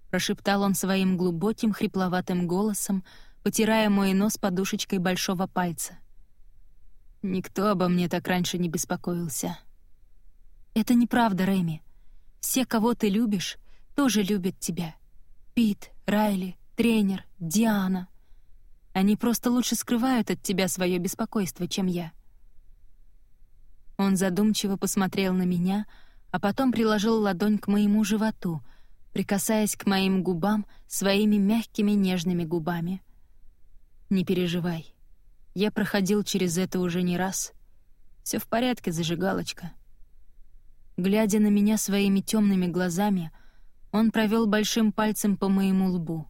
прошептал он своим глубоким хрипловатым голосом, потирая мой нос подушечкой большого пальца. Никто обо мне так раньше не беспокоился. Это неправда, Рэми. Все, кого ты любишь, тоже любят тебя. Пит, Райли, тренер, Диана. Они просто лучше скрывают от тебя свое беспокойство, чем я. Он задумчиво посмотрел на меня, а потом приложил ладонь к моему животу — прикасаясь к моим губам своими мягкими нежными губами. «Не переживай. Я проходил через это уже не раз. Все в порядке, зажигалочка». Глядя на меня своими темными глазами, он провел большим пальцем по моему лбу.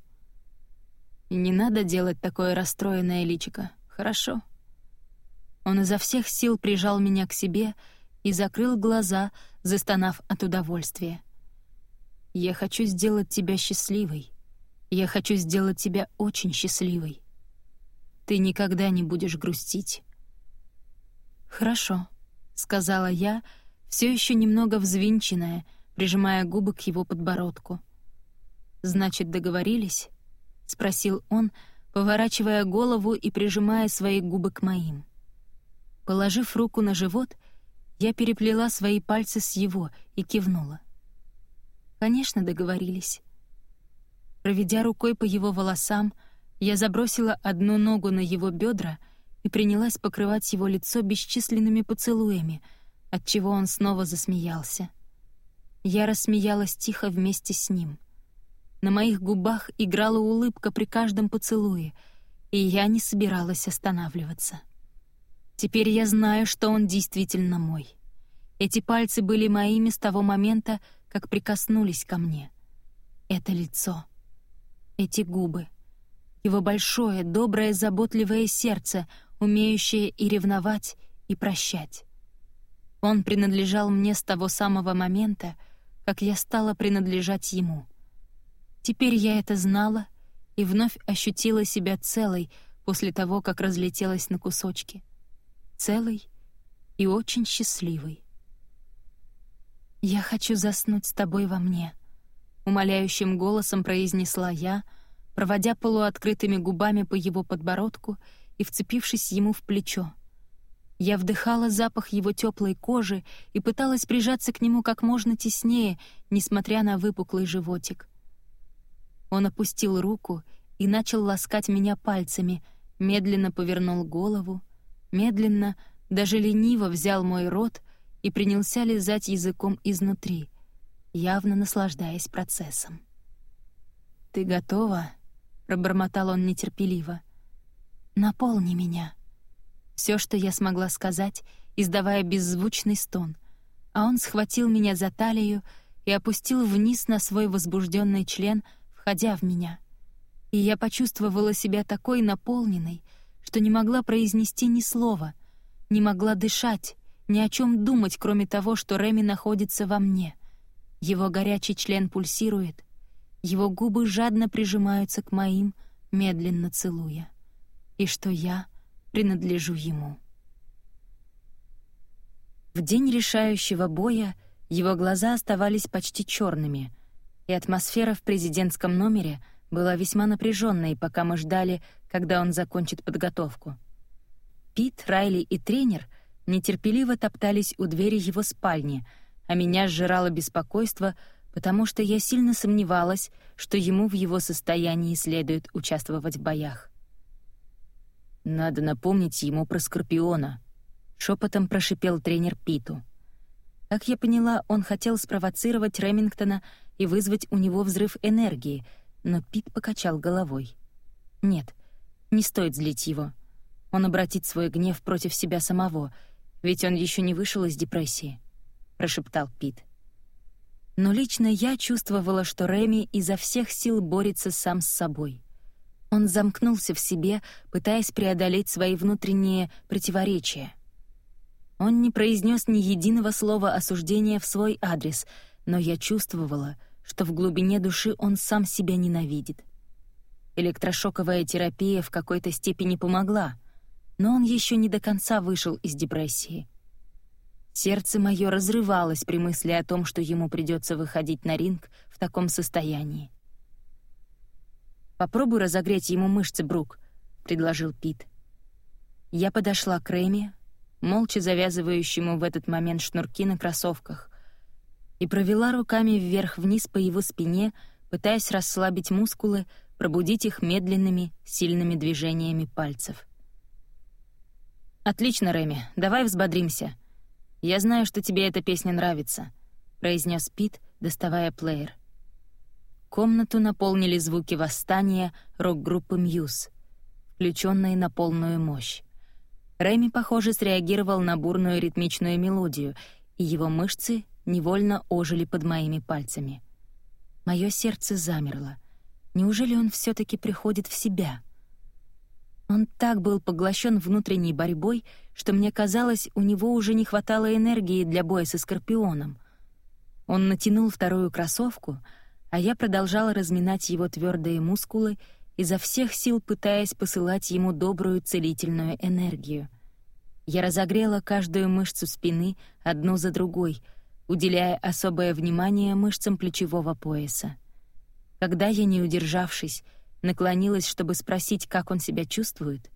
«И не надо делать такое расстроенное личико, хорошо?» Он изо всех сил прижал меня к себе и закрыл глаза, застонав от удовольствия. Я хочу сделать тебя счастливой. Я хочу сделать тебя очень счастливой. Ты никогда не будешь грустить. Хорошо, сказала я, все еще немного взвинченная, прижимая губы к его подбородку. Значит, договорились? спросил он, поворачивая голову и прижимая свои губы к моим. Положив руку на живот, я переплела свои пальцы с его и кивнула. Конечно, договорились. Проведя рукой по его волосам, я забросила одну ногу на его бедра и принялась покрывать его лицо бесчисленными поцелуями, отчего он снова засмеялся. Я рассмеялась тихо вместе с ним. На моих губах играла улыбка при каждом поцелуе, и я не собиралась останавливаться. Теперь я знаю, что он действительно мой. Эти пальцы были моими с того момента, как прикоснулись ко мне. Это лицо, эти губы, его большое, доброе, заботливое сердце, умеющее и ревновать, и прощать. Он принадлежал мне с того самого момента, как я стала принадлежать ему. Теперь я это знала, и вновь ощутила себя целой после того, как разлетелась на кусочки. Целой и очень счастливой. «Я хочу заснуть с тобой во мне», — умоляющим голосом произнесла я, проводя полуоткрытыми губами по его подбородку и вцепившись ему в плечо. Я вдыхала запах его теплой кожи и пыталась прижаться к нему как можно теснее, несмотря на выпуклый животик. Он опустил руку и начал ласкать меня пальцами, медленно повернул голову, медленно, даже лениво взял мой рот и принялся лизать языком изнутри, явно наслаждаясь процессом. «Ты готова?» — пробормотал он нетерпеливо. «Наполни меня». Все, что я смогла сказать, издавая беззвучный стон, а он схватил меня за талию и опустил вниз на свой возбужденный член, входя в меня. И я почувствовала себя такой наполненной, что не могла произнести ни слова, не могла дышать, ни о чем думать, кроме того, что Реми находится во мне. Его горячий член пульсирует, его губы жадно прижимаются к моим, медленно целуя. И что я принадлежу ему. В день решающего боя его глаза оставались почти черными, и атмосфера в президентском номере была весьма напряженной, пока мы ждали, когда он закончит подготовку. Пит, Райли и тренер нетерпеливо топтались у двери его спальни, а меня сжирало беспокойство, потому что я сильно сомневалась, что ему в его состоянии следует участвовать в боях. «Надо напомнить ему про Скорпиона», — шепотом прошипел тренер Питу. Как я поняла, он хотел спровоцировать Ремингтона и вызвать у него взрыв энергии, но Пит покачал головой. «Нет, не стоит злить его. Он обратит свой гнев против себя самого, ведь он еще не вышел из депрессии», — прошептал Пит. Но лично я чувствовала, что Реми изо всех сил борется сам с собой — он замкнулся в себе, пытаясь преодолеть свои внутренние противоречия. Он не произнес ни единого слова осуждения в свой адрес, но я чувствовала, что в глубине души он сам себя ненавидит. Электрошоковая терапия в какой-то степени помогла, но он еще не до конца вышел из депрессии. Сердце мое разрывалось при мысли о том, что ему придется выходить на ринг в таком состоянии. «Попробуй разогреть ему мышцы, Брук», — предложил Пит. Я подошла к Рэми, молча завязывающему в этот момент шнурки на кроссовках, и провела руками вверх-вниз по его спине, пытаясь расслабить мускулы, пробудить их медленными, сильными движениями пальцев. «Отлично, Рэми, давай взбодримся. Я знаю, что тебе эта песня нравится», — произнес Пит, доставая плеер. Комнату наполнили звуки восстания рок-группы «Мьюз», включенные на полную мощь. Рэми, похоже, среагировал на бурную ритмичную мелодию, и его мышцы невольно ожили под моими пальцами. Мое сердце замерло. Неужели он все таки приходит в себя? Он так был поглощен внутренней борьбой, что мне казалось, у него уже не хватало энергии для боя со Скорпионом. Он натянул вторую кроссовку — а я продолжала разминать его твердые мускулы, изо всех сил пытаясь посылать ему добрую целительную энергию. Я разогрела каждую мышцу спины одну за другой, уделяя особое внимание мышцам плечевого пояса. Когда я, не удержавшись, наклонилась, чтобы спросить, как он себя чувствует,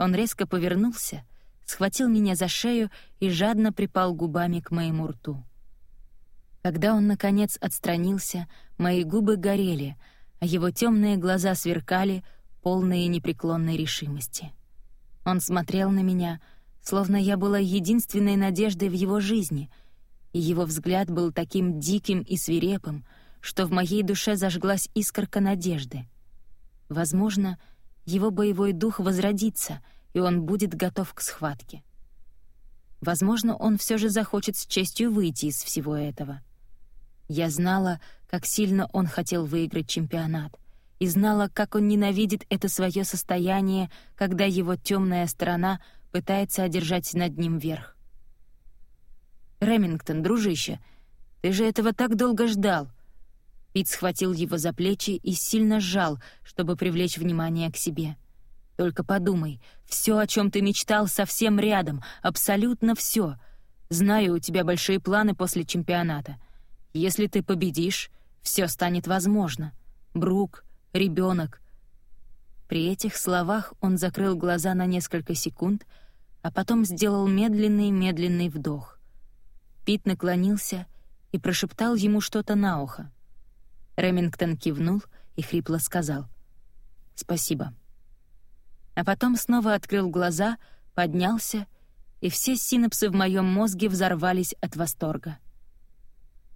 он резко повернулся, схватил меня за шею и жадно припал губами к моему рту. Когда он, наконец, отстранился, мои губы горели, а его темные глаза сверкали, полные непреклонной решимости. Он смотрел на меня, словно я была единственной надеждой в его жизни, и его взгляд был таким диким и свирепым, что в моей душе зажглась искорка надежды. Возможно, его боевой дух возродится, и он будет готов к схватке. Возможно, он все же захочет с честью выйти из всего этого. Я знала, как сильно он хотел выиграть чемпионат, и знала, как он ненавидит это свое состояние, когда его темная сторона пытается одержать над ним верх. «Ремингтон, дружище, ты же этого так долго ждал!» Пит схватил его за плечи и сильно сжал, чтобы привлечь внимание к себе. «Только подумай, все, о чем ты мечтал, совсем рядом, абсолютно все. Знаю, у тебя большие планы после чемпионата. Если ты победишь, все станет возможно. Брук, ребенок. При этих словах он закрыл глаза на несколько секунд, а потом сделал медленный-медленный вдох. Пит наклонился и прошептал ему что-то на ухо. Ремингтон кивнул и хрипло сказал «Спасибо». А потом снова открыл глаза, поднялся, и все синапсы в моем мозге взорвались от восторга.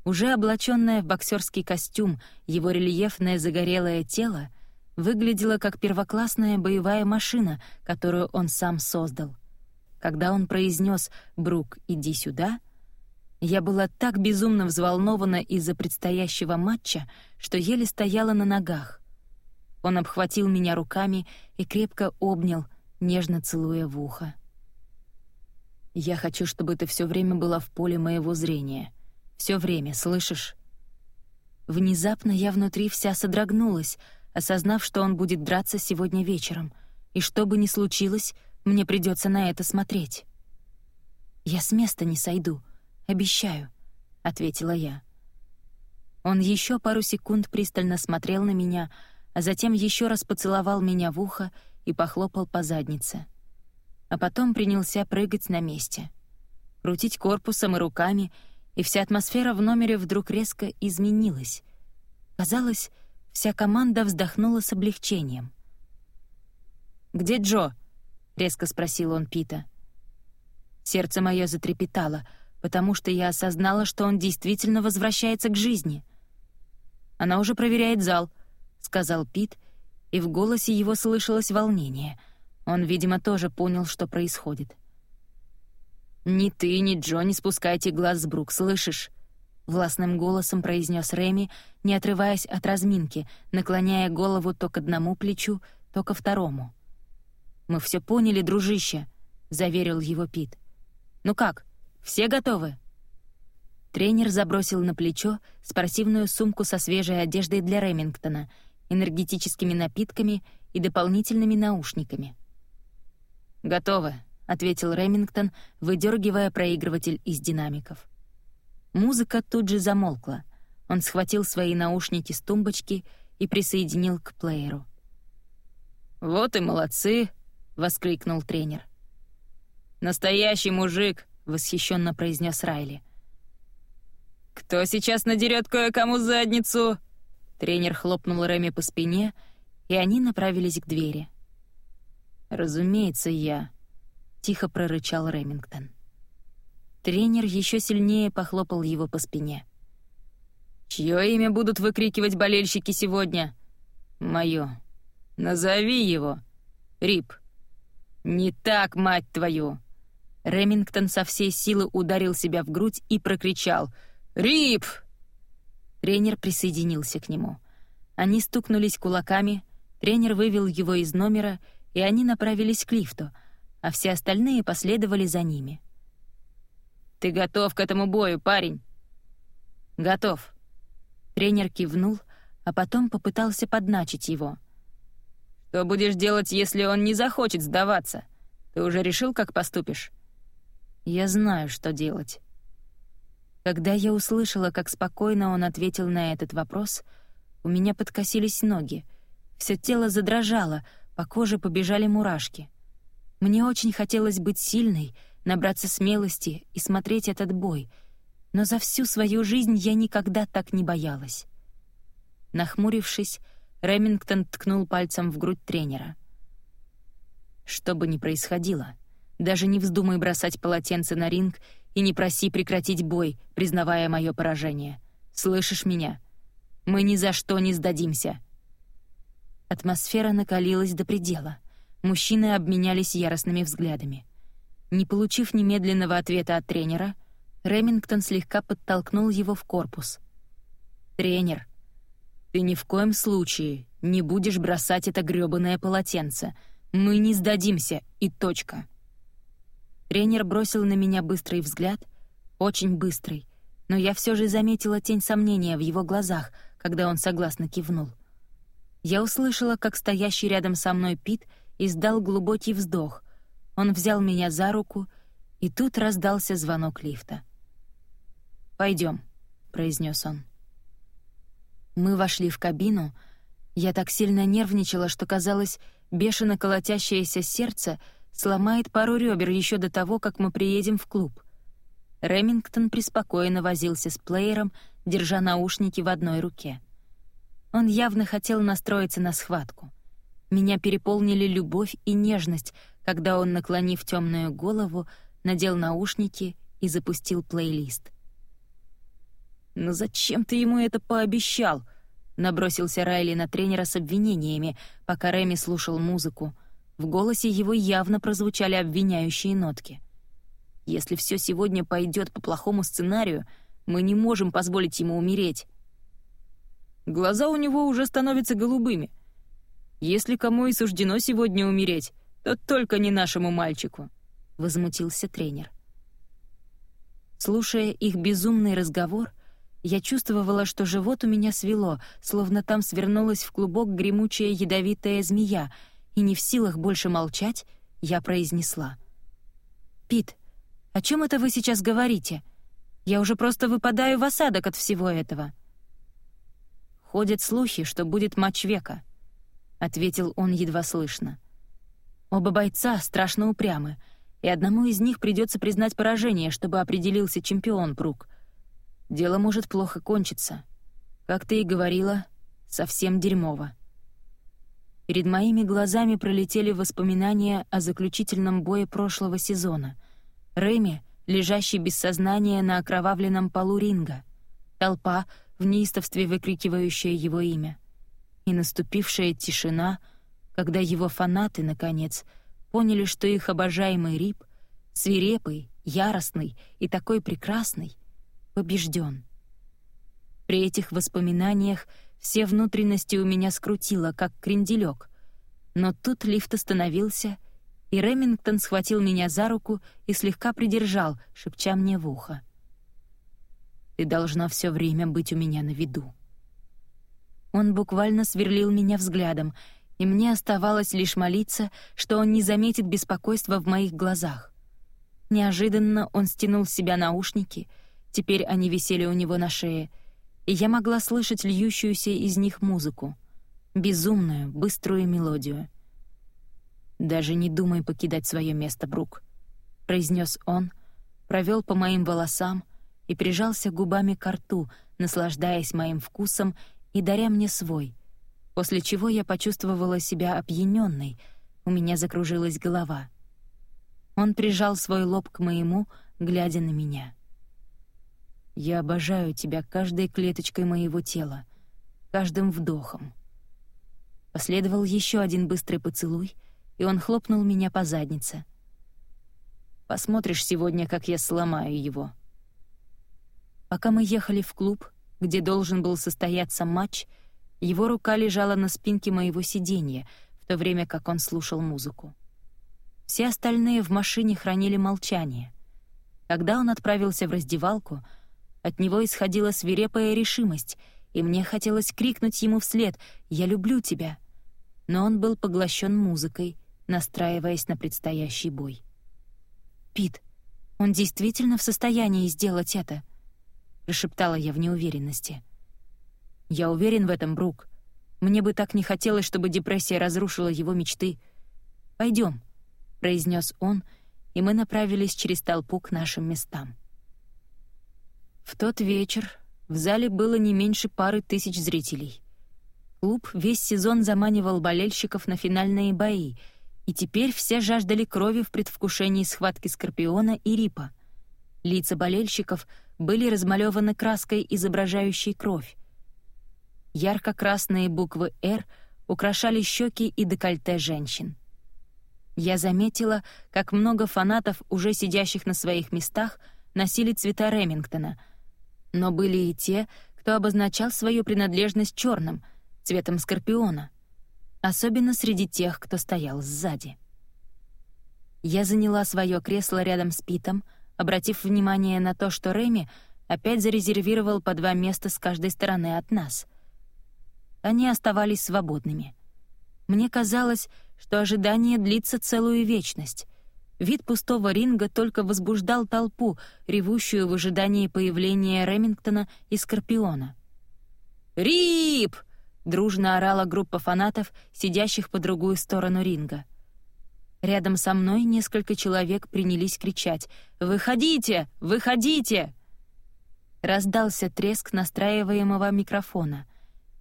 Уже облаченное в боксерский костюм, его рельефное загорелое тело выглядело как первоклассная боевая машина, которую он сам создал. Когда он произнес «Брук, иди сюда», я была так безумно взволнована из-за предстоящего матча, что еле стояла на ногах. Он обхватил меня руками и крепко обнял, нежно целуя в ухо. «Я хочу, чтобы ты все время была в поле моего зрения. Все время, слышишь?» Внезапно я внутри вся содрогнулась, осознав, что он будет драться сегодня вечером, и что бы ни случилось, мне придется на это смотреть. «Я с места не сойду», «Обещаю», — ответила я. Он еще пару секунд пристально смотрел на меня, а затем еще раз поцеловал меня в ухо и похлопал по заднице. А потом принялся прыгать на месте. Крутить корпусом и руками, и вся атмосфера в номере вдруг резко изменилась. Казалось, вся команда вздохнула с облегчением. «Где Джо?» — резко спросил он Пита. Сердце мое затрепетало — потому что я осознала, что он действительно возвращается к жизни. «Она уже проверяет зал», — сказал Пит, и в голосе его слышалось волнение. Он, видимо, тоже понял, что происходит. «Ни ты, ни Джо не спускайте глаз с Брук, слышишь?» — властным голосом произнес Реми, не отрываясь от разминки, наклоняя голову то к одному плечу, то ко второму. «Мы все поняли, дружище», — заверил его Пит. «Ну как, все готовы?» Тренер забросил на плечо спортивную сумку со свежей одеждой для Ремингтона, энергетическими напитками и дополнительными наушниками. «Готовы», — ответил Ремингтон, выдергивая проигрыватель из динамиков. Музыка тут же замолкла. Он схватил свои наушники с тумбочки и присоединил к плееру. «Вот и молодцы!» — воскликнул тренер. «Настоящий мужик!» восхищенно произнес Райли. «Кто сейчас надерет кое-кому задницу?» Тренер хлопнул Рэми по спине, и они направились к двери. «Разумеется, я», — тихо прорычал Ремингтон. Тренер еще сильнее похлопал его по спине. «Чье имя будут выкрикивать болельщики сегодня?» «Мое. Назови его. Рип». «Не так, мать твою!» Ремингтон со всей силы ударил себя в грудь и прокричал «Рип!». Тренер присоединился к нему. Они стукнулись кулаками, тренер вывел его из номера, и они направились к лифту, а все остальные последовали за ними. «Ты готов к этому бою, парень?» «Готов». Тренер кивнул, а потом попытался подначить его. «Что будешь делать, если он не захочет сдаваться? Ты уже решил, как поступишь?» Я знаю, что делать». Когда я услышала, как спокойно он ответил на этот вопрос, у меня подкосились ноги. Все тело задрожало, по коже побежали мурашки. Мне очень хотелось быть сильной, набраться смелости и смотреть этот бой, но за всю свою жизнь я никогда так не боялась. Нахмурившись, Ремингтон ткнул пальцем в грудь тренера. Что бы ни происходило, даже не вздумай бросать полотенце на ринг и не проси прекратить бой, признавая мое поражение. Слышишь меня? Мы ни за что не сдадимся. Атмосфера накалилась до предела. Мужчины обменялись яростными взглядами. Не получив немедленного ответа от тренера, Ремингтон слегка подтолкнул его в корпус. «Тренер, ты ни в коем случае не будешь бросать это грёбаное полотенце. Мы не сдадимся, и точка». Тренер бросил на меня быстрый взгляд, очень быстрый, но я все же заметила тень сомнения в его глазах, когда он согласно кивнул. Я услышала, как стоящий рядом со мной Пит издал глубокий вздох. Он взял меня за руку, и тут раздался звонок лифта. Пойдем, произнес он. Мы вошли в кабину. Я так сильно нервничала, что казалось, бешено колотящееся сердце сломает пару ребер еще до того, как мы приедем в клуб. Ремингтон преспокойно возился с плеером, держа наушники в одной руке. Он явно хотел настроиться на схватку. Меня переполнили любовь и нежность, когда он, наклонив темную голову, надел наушники и запустил плейлист. «Ну зачем ты ему это пообещал?» — набросился Райли на тренера с обвинениями, пока Реми слушал музыку. В голосе его явно прозвучали обвиняющие нотки. «Если все сегодня пойдет по плохому сценарию, мы не можем позволить ему умереть». Глаза у него уже становятся голубыми. Если кому и суждено сегодня умереть, то только не нашему мальчику», — возмутился тренер. Слушая их безумный разговор, я чувствовала, что живот у меня свело, словно там свернулась в клубок гремучая ядовитая змея, и не в силах больше молчать, я произнесла. «Пит, о чем это вы сейчас говорите? Я уже просто выпадаю в осадок от всего этого». «Ходят слухи, что будет матч века», — ответил он едва слышно. «Оба бойца страшно упрямы, и одному из них придется признать поражение, чтобы определился чемпион Брук. Дело может плохо кончиться. Как ты и говорила, совсем дерьмово». Перед моими глазами пролетели воспоминания о заключительном бое прошлого сезона. Рэми, лежащий без сознания на окровавленном полу ринга. Толпа, в неистовстве выкрикивающая его имя. И наступившая тишина, когда его фанаты, наконец, поняли, что их обожаемый Рип, свирепый, яростный и такой прекрасный, побежден. При этих воспоминаниях все внутренности у меня скрутило, как кренделек. Но тут лифт остановился, и Ремингтон схватил меня за руку и слегка придержал, шепча мне в ухо. Ты должна все время быть у меня на виду». Он буквально сверлил меня взглядом, и мне оставалось лишь молиться, что он не заметит беспокойства в моих глазах. Неожиданно он стянул с себя наушники, теперь они висели у него на шее, и я могла слышать льющуюся из них музыку, безумную, быструю мелодию. «Даже не думай покидать свое место, Брук», — произнес он, провел по моим волосам, и прижался губами к рту, наслаждаясь моим вкусом и даря мне свой, после чего я почувствовала себя опьянённой, у меня закружилась голова. Он прижал свой лоб к моему, глядя на меня. «Я обожаю тебя каждой клеточкой моего тела, каждым вдохом». Последовал еще один быстрый поцелуй, и он хлопнул меня по заднице. «Посмотришь сегодня, как я сломаю его», Пока мы ехали в клуб, где должен был состояться матч, его рука лежала на спинке моего сиденья, в то время как он слушал музыку. Все остальные в машине хранили молчание. Когда он отправился в раздевалку, от него исходила свирепая решимость, и мне хотелось крикнуть ему вслед «Я люблю тебя!» Но он был поглощен музыкой, настраиваясь на предстоящий бой. «Пит, он действительно в состоянии сделать это?» Прошептала я в неуверенности. «Я уверен в этом, Брук. Мне бы так не хотелось, чтобы депрессия разрушила его мечты. Пойдем, произнес он, и мы направились через толпу к нашим местам. В тот вечер в зале было не меньше пары тысяч зрителей. Клуб весь сезон заманивал болельщиков на финальные бои, и теперь все жаждали крови в предвкушении схватки Скорпиона и Рипа. Лица болельщиков — были размалеваны краской, изображающей кровь. Ярко-красные буквы «Р» украшали щеки и декольте женщин. Я заметила, как много фанатов, уже сидящих на своих местах, носили цвета Ремингтона, но были и те, кто обозначал свою принадлежность черным, цветом скорпиона, особенно среди тех, кто стоял сзади. Я заняла свое кресло рядом с Питом — обратив внимание на то, что Рэми опять зарезервировал по два места с каждой стороны от нас. они оставались свободными. Мне казалось, что ожидание длится целую вечность. Вид пустого ринга только возбуждал толпу, ревущую в ожидании появления Ремингтона и Скорпиона. «Рип!» — дружно орала группа фанатов, сидящих по другую сторону ринга. Рядом со мной несколько человек принялись кричать «Выходите! Выходите!» Раздался треск настраиваемого микрофона,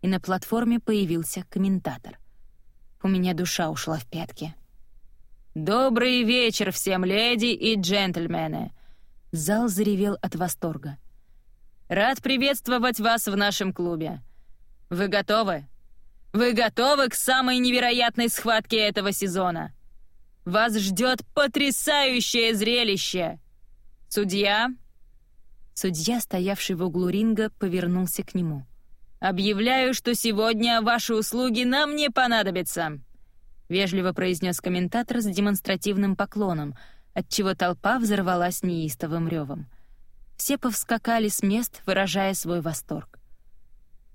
и на платформе появился комментатор. У меня душа ушла в пятки. «Добрый вечер всем леди и джентльмены!» Зал заревел от восторга. «Рад приветствовать вас в нашем клубе. Вы готовы? Вы готовы к самой невероятной схватке этого сезона? Вас ждет потрясающее зрелище! Судья, Судья, стоявший в углу ринга, повернулся к нему. «Объявляю, что сегодня ваши услуги нам не понадобятся!» Вежливо произнес комментатор с демонстративным поклоном, отчего толпа взорвалась неистовым ревом. Все повскакали с мест, выражая свой восторг.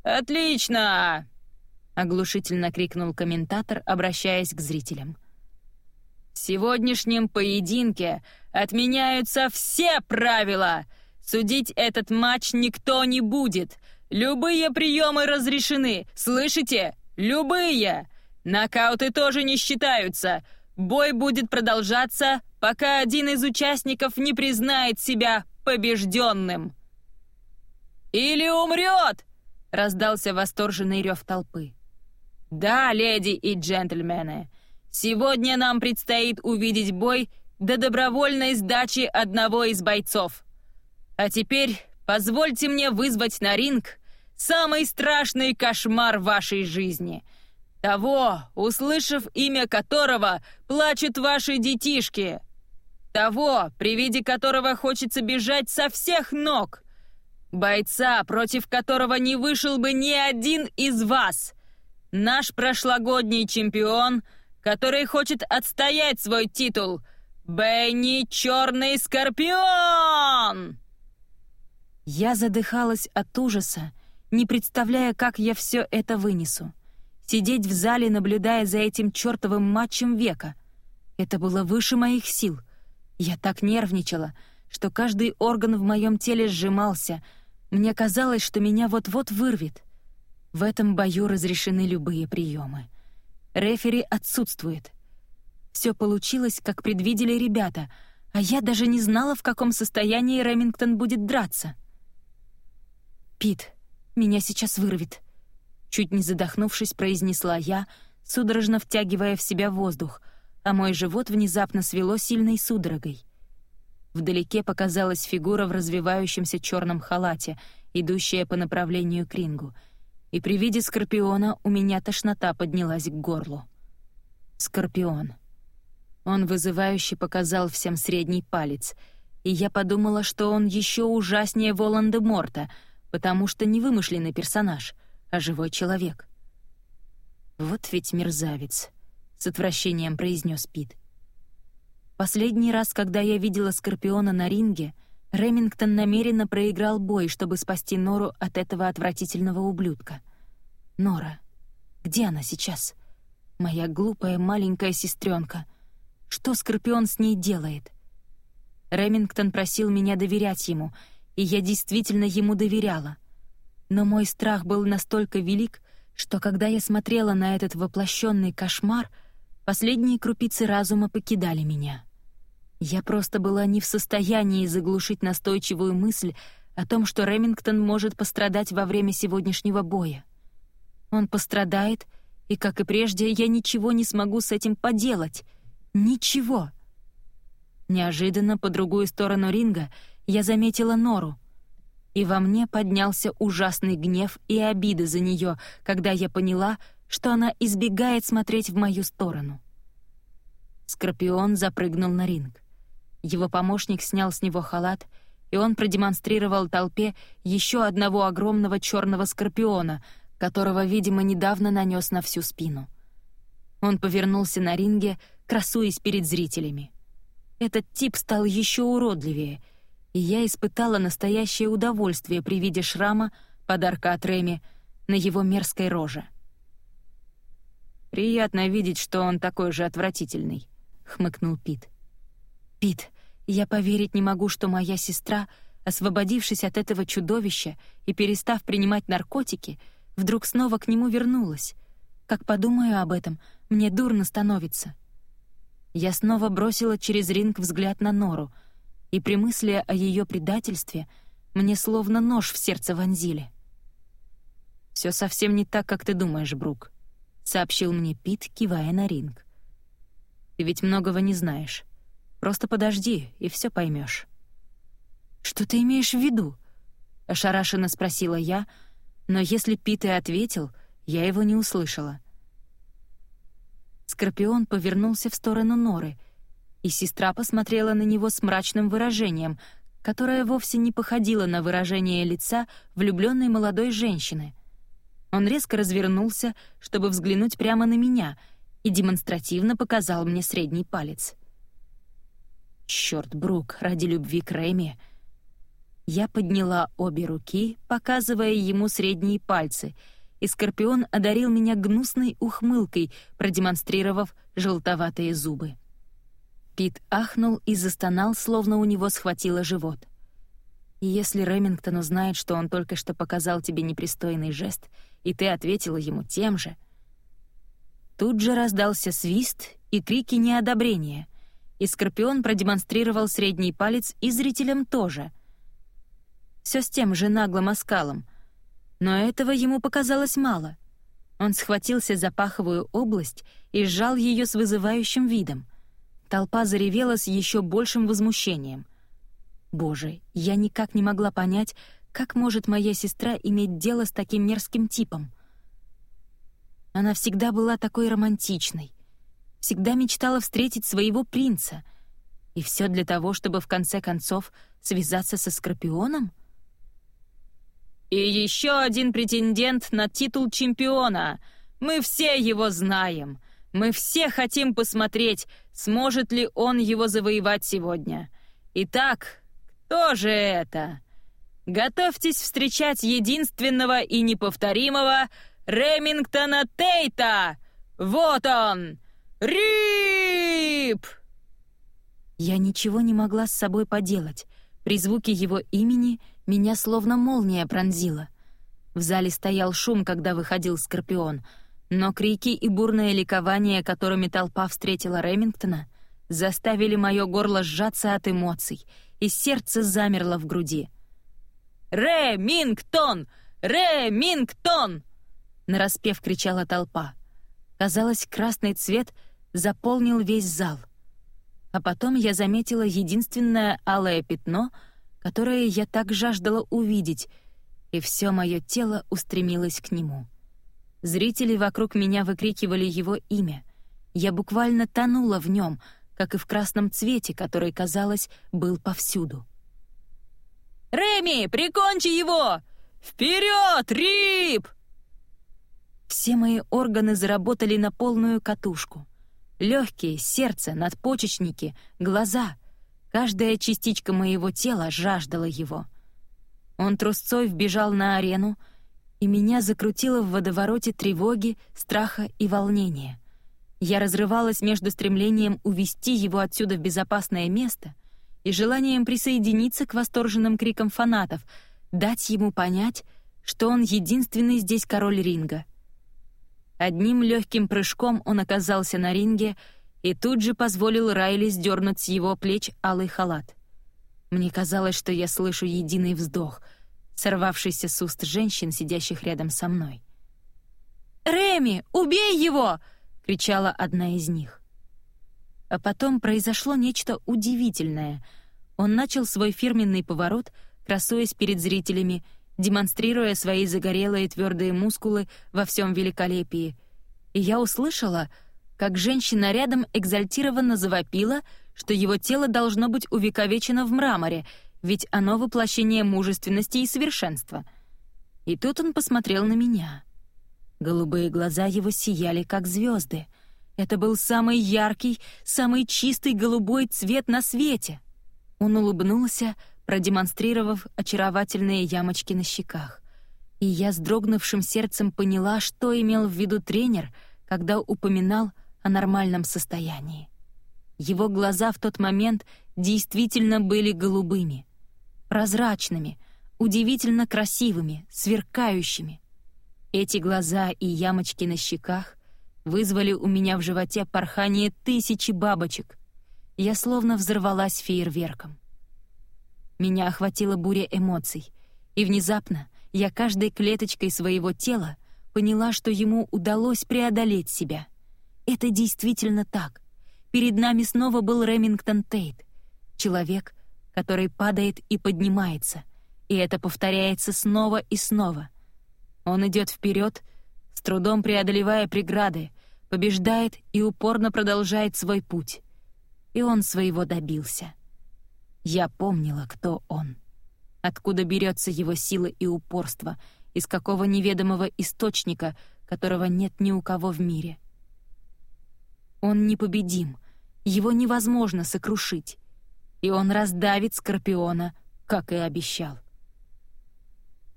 «Отлично!» — оглушительно крикнул комментатор, обращаясь к зрителям. «В сегодняшнем поединке отменяются все правила!» Судить этот матч никто не будет. Любые приемы разрешены, слышите? Любые! Нокауты тоже не считаются. Бой будет продолжаться, пока один из участников не признает себя побежденным. «Или умрет!» — раздался восторженный рев толпы. «Да, леди и джентльмены, сегодня нам предстоит увидеть бой до добровольной сдачи одного из бойцов. А теперь позвольте мне вызвать на ринг самый страшный кошмар вашей жизни. Того, услышав имя которого, плачут ваши детишки. Того, при виде которого хочется бежать со всех ног. Бойца, против которого не вышел бы ни один из вас. Наш прошлогодний чемпион, который хочет отстоять свой титул. Бенни Черный Скорпион! Я задыхалась от ужаса, не представляя, как я все это вынесу. Сидеть в зале, наблюдая за этим чертовым матчем века. Это было выше моих сил. Я так нервничала, что каждый орган в моем теле сжимался. Мне казалось, что меня вот-вот вырвет. В этом бою разрешены любые приемы. Рефери отсутствует. Все получилось, как предвидели ребята, а я даже не знала, в каком состоянии Ремингтон будет драться. «Пит, меня сейчас вырвет», — чуть не задохнувшись, произнесла я, судорожно втягивая в себя воздух, а мой живот внезапно свело сильной судорогой. Вдалеке показалась фигура в развивающемся черном халате, идущая по направлению к рингу, и при виде Скорпиона у меня тошнота поднялась к горлу. Скорпион. Он вызывающе показал всем средний палец, и я подумала, что он еще ужаснее Волан-де-Морта — потому что не вымышленный персонаж, а живой человек. «Вот ведь мерзавец», — с отвращением произнес Пит. Последний раз, когда я видела Скорпиона на ринге, Ремингтон намеренно проиграл бой, чтобы спасти Нору от этого отвратительного ублюдка. Нора. Где она сейчас? Моя глупая маленькая сестренка. Что Скорпион с ней делает? Ремингтон просил меня доверять ему — и я действительно ему доверяла. Но мой страх был настолько велик, что когда я смотрела на этот воплощенный кошмар, последние крупицы разума покидали меня. Я просто была не в состоянии заглушить настойчивую мысль о том, что Ремингтон может пострадать во время сегодняшнего боя. Он пострадает, и, как и прежде, я ничего не смогу с этим поделать. Ничего. Неожиданно по другую сторону ринга — я заметила Нору. И во мне поднялся ужасный гнев и обида за нее, когда я поняла, что она избегает смотреть в мою сторону. Скорпион запрыгнул на ринг. Его помощник снял с него халат, и он продемонстрировал толпе еще одного огромного черного скорпиона, которого, видимо, недавно нанес на всю спину. Он повернулся на ринге, красуясь перед зрителями. Этот тип стал еще уродливее — и я испытала настоящее удовольствие при виде шрама, подарка от Реми, на его мерзкой роже — «Приятно видеть, что он такой же отвратительный», — хмыкнул Пит. «Пит, я поверить не могу, что моя сестра, освободившись от этого чудовища и перестав принимать наркотики, вдруг снова к нему вернулась. Как подумаю об этом, мне дурно становится». Я снова бросила через ринг взгляд на Нору, и при мысли о ее предательстве мне словно нож в сердце вонзили. Все совсем не так, как ты думаешь, Брук», — сообщил мне Пит, кивая на ринг. «Ты ведь многого не знаешь. Просто подожди, и все поймешь. «Что ты имеешь в виду?» — ошарашенно спросила я, но если Пит и ответил, я его не услышала. Скорпион повернулся в сторону Норы, и сестра посмотрела на него с мрачным выражением, которое вовсе не походило на выражение лица влюбленной молодой женщины. Он резко развернулся, чтобы взглянуть прямо на меня, и демонстративно показал мне средний палец. «Чёрт, Брук, ради любви к Рэми!» Я подняла обе руки, показывая ему средние пальцы — и Скорпион одарил меня гнусной ухмылкой, продемонстрировав желтоватые зубы. Пит ахнул и застонал, словно у него схватило живот. Если Ремингтон узнает, что он только что показал тебе непристойный жест, и ты ответила ему тем же... Тут же раздался свист и крики неодобрения, и Скорпион продемонстрировал средний палец и зрителям тоже. Все с тем же наглым оскалом — но этого ему показалось мало. Он схватился за паховую область и сжал ее с вызывающим видом. Толпа заревела с еще большим возмущением. Боже, я никак не могла понять, как может моя сестра иметь дело с таким мерзким типом. Она всегда была такой романтичной, всегда мечтала встретить своего принца. И все для того, чтобы в конце концов связаться со Скорпионом — и еще один претендент на титул чемпиона. Мы все его знаем. Мы все хотим посмотреть, сможет ли он его завоевать сегодня. Итак, кто же это? Готовьтесь встречать единственного и неповторимого Ремингтона Тейта! Вот он! Рип! Я ничего не могла с собой поделать. При звуке его имени — меня словно молния пронзила. В зале стоял шум, когда выходил Скорпион, но крики и бурное ликование, которыми толпа встретила Ремингтона, заставили мое горло сжаться от эмоций, и сердце замерло в груди. «Ремингтон! Ремингтон!» нараспев кричала толпа. Казалось, красный цвет заполнил весь зал. А потом я заметила единственное алое пятно — которое я так жаждала увидеть, и все мое тело устремилось к нему. Зрители вокруг меня выкрикивали его имя. Я буквально тонула в нем, как и в красном цвете, который, казалось, был повсюду. «Реми, прикончи его! Вперед, Рип!» Все мои органы заработали на полную катушку. Легкие, сердце, надпочечники, глаза — Каждая частичка моего тела жаждала его. Он трусцой вбежал на арену, и меня закрутило в водовороте тревоги, страха и волнения. Я разрывалась между стремлением увести его отсюда в безопасное место и желанием присоединиться к восторженным крикам фанатов, дать ему понять, что он единственный здесь король ринга. Одним легким прыжком он оказался на ринге — и тут же позволил Райли сдернуть с его плеч алый халат. Мне казалось, что я слышу единый вздох, сорвавшийся с уст женщин, сидящих рядом со мной. «Реми, убей его!» — кричала одна из них. А потом произошло нечто удивительное. Он начал свой фирменный поворот, красуясь перед зрителями, демонстрируя свои загорелые твердые мускулы во всем великолепии. И я услышала — как женщина рядом экзальтированно завопила, что его тело должно быть увековечено в мраморе, ведь оно воплощение мужественности и совершенства. И тут он посмотрел на меня. Голубые глаза его сияли, как звезды. Это был самый яркий, самый чистый голубой цвет на свете. Он улыбнулся, продемонстрировав очаровательные ямочки на щеках. И я с дрогнувшим сердцем поняла, что имел в виду тренер — когда упоминал о нормальном состоянии. Его глаза в тот момент действительно были голубыми, прозрачными, удивительно красивыми, сверкающими. Эти глаза и ямочки на щеках вызвали у меня в животе порхание тысячи бабочек. Я словно взорвалась фейерверком. Меня охватила буря эмоций, и внезапно я каждой клеточкой своего тела поняла, что ему удалось преодолеть себя. Это действительно так. Перед нами снова был Ремингтон Тейт, человек, который падает и поднимается, и это повторяется снова и снова. Он идет вперед, с трудом преодолевая преграды, побеждает и упорно продолжает свой путь. И он своего добился. Я помнила, кто он. Откуда берется его сила и упорство, из какого неведомого источника, которого нет ни у кого в мире. Он непобедим, его невозможно сокрушить, и он раздавит Скорпиона, как и обещал.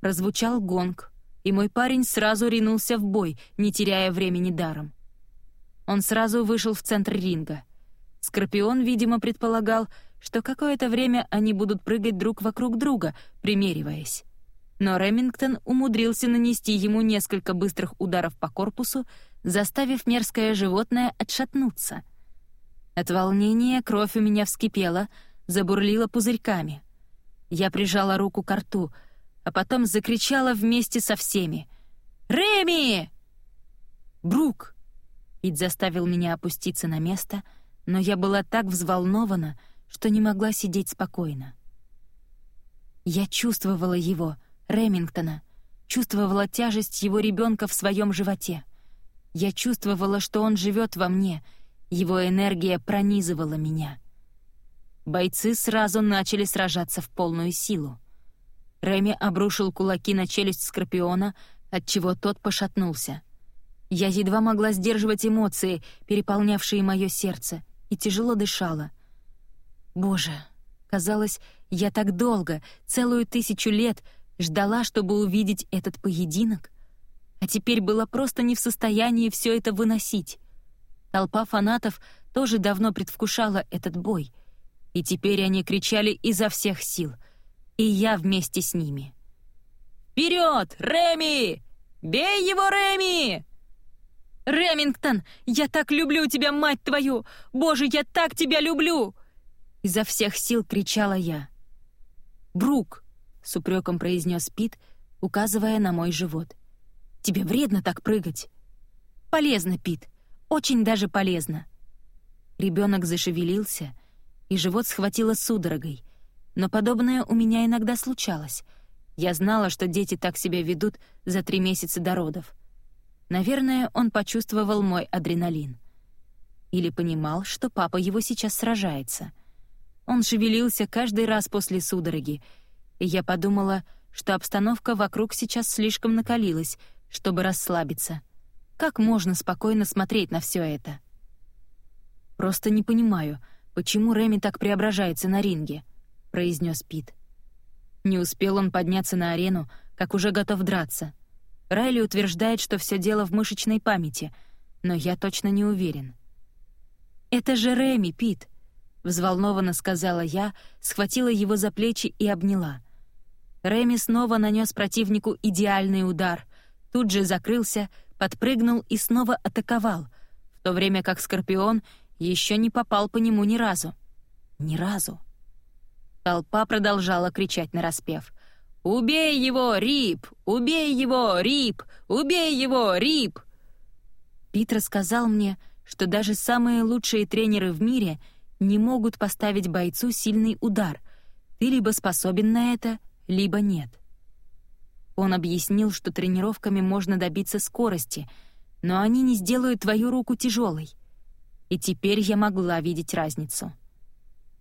Прозвучал гонг, и мой парень сразу ринулся в бой, не теряя времени даром. Он сразу вышел в центр ринга. Скорпион, видимо, предполагал, что какое-то время они будут прыгать друг вокруг друга, примериваясь. Но Ремингтон умудрился нанести ему несколько быстрых ударов по корпусу, заставив мерзкое животное отшатнуться. От волнения кровь у меня вскипела, забурлила пузырьками. Я прижала руку к рту, а потом закричала вместе со всеми. «Реми!» «Брук!» Пит заставил меня опуститься на место, но я была так взволнована, что не могла сидеть спокойно. Я чувствовала его, Ремингтона, чувствовала тяжесть его ребенка в своем животе. Я чувствовала, что он живет во мне, его энергия пронизывала меня. Бойцы сразу начали сражаться в полную силу. Реми обрушил кулаки на челюсть Скорпиона, отчего тот пошатнулся. Я едва могла сдерживать эмоции, переполнявшие мое сердце, и тяжело дышала. Боже, казалось, я так долго, целую тысячу лет, ждала, чтобы увидеть этот поединок, а теперь была просто не в состоянии все это выносить. Толпа фанатов тоже давно предвкушала этот бой, и теперь они кричали изо всех сил, и я вместе с ними. «Вперед, Реми! Бей его, Реми!» «Ремингтон, я так люблю тебя, мать твою! Боже, я так тебя люблю!» Изо всех сил кричала я. «Брук!» — с упреком произнес Пит, указывая на мой живот. «Тебе вредно так прыгать!» «Полезно, Пит, очень даже полезно!» Ребенок зашевелился, и живот схватило судорогой, но подобное у меня иногда случалось. Я знала, что дети так себя ведут за три месяца до родов. Наверное, он почувствовал мой адреналин. Или понимал, что папа его сейчас сражается — он шевелился каждый раз после судороги, и я подумала, что обстановка вокруг сейчас слишком накалилась, чтобы расслабиться. Как можно спокойно смотреть на все это? «Просто не понимаю, почему Реми так преображается на ринге», — произнес Пит. Не успел он подняться на арену, как уже готов драться. Райли утверждает, что все дело в мышечной памяти, но я точно не уверен. «Это же Реми, Пит!» Взволнованно сказала я, схватила его за плечи и обняла. Реми снова нанес противнику идеальный удар, тут же закрылся, подпрыгнул и снова атаковал, в то время как Скорпион еще не попал по нему ни разу. Ни разу. Толпа продолжала кричать нараспев. «Убей его, Рип! Убей его, Рип! Убей его, Рип!» Пит рассказал мне, что даже самые лучшие тренеры в мире — не могут поставить бойцу сильный удар. Ты либо способен на это, либо нет. Он объяснил, что тренировками можно добиться скорости, но они не сделают твою руку тяжелой. И теперь я могла видеть разницу.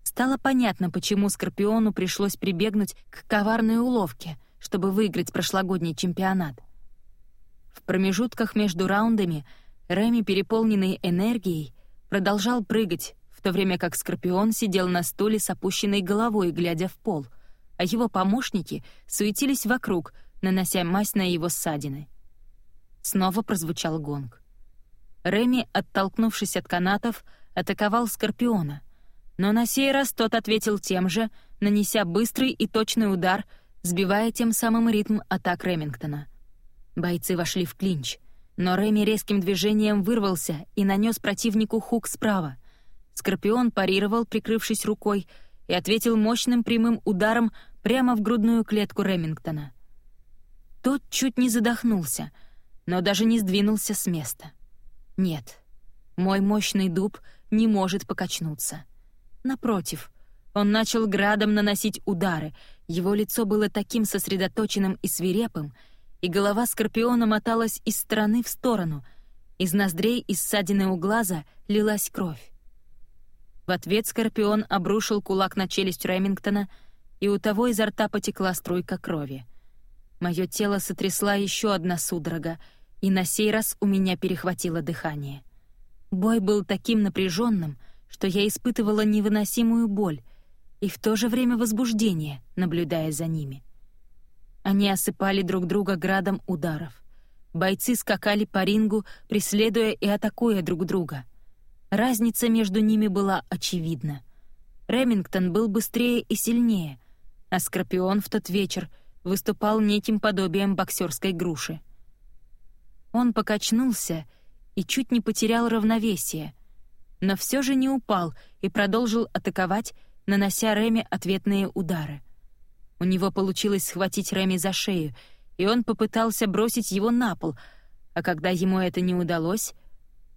Стало понятно, почему Скорпиону пришлось прибегнуть к коварной уловке, чтобы выиграть прошлогодний чемпионат. В промежутках между раундами Реми, переполненный энергией, продолжал прыгать, то время как Скорпион сидел на стуле с опущенной головой, глядя в пол, а его помощники суетились вокруг, нанося мазь на его ссадины. Снова прозвучал гонг. Реми, оттолкнувшись от канатов, атаковал Скорпиона. Но на сей раз тот ответил тем же, нанеся быстрый и точный удар, сбивая тем самым ритм атак Ремингтона. Бойцы вошли в клинч, но Реми резким движением вырвался и нанес противнику хук справа. Скорпион парировал, прикрывшись рукой, и ответил мощным прямым ударом прямо в грудную клетку Ремингтона. Тот чуть не задохнулся, но даже не сдвинулся с места. Нет, мой мощный дуб не может покачнуться. Напротив, он начал градом наносить удары, его лицо было таким сосредоточенным и свирепым, и голова Скорпиона моталась из стороны в сторону, из ноздрей и ссадины у глаза лилась кровь. В ответ Скорпион обрушил кулак на челюсть Ремингтона, и у того изо рта потекла струйка крови. Мое тело сотрясла еще одна судорога, и на сей раз у меня перехватило дыхание. Бой был таким напряженным, что я испытывала невыносимую боль и в то же время возбуждение, наблюдая за ними. Они осыпали друг друга градом ударов. Бойцы скакали по рингу, преследуя и атакуя друг друга — Разница между ними была очевидна. Ремингтон был быстрее и сильнее, а Скорпион в тот вечер выступал неким подобием боксерской груши. Он покачнулся и чуть не потерял равновесие, но все же не упал и продолжил атаковать, нанося Реми ответные удары. У него получилось схватить Реми за шею, и он попытался бросить его на пол, а когда ему это не удалось —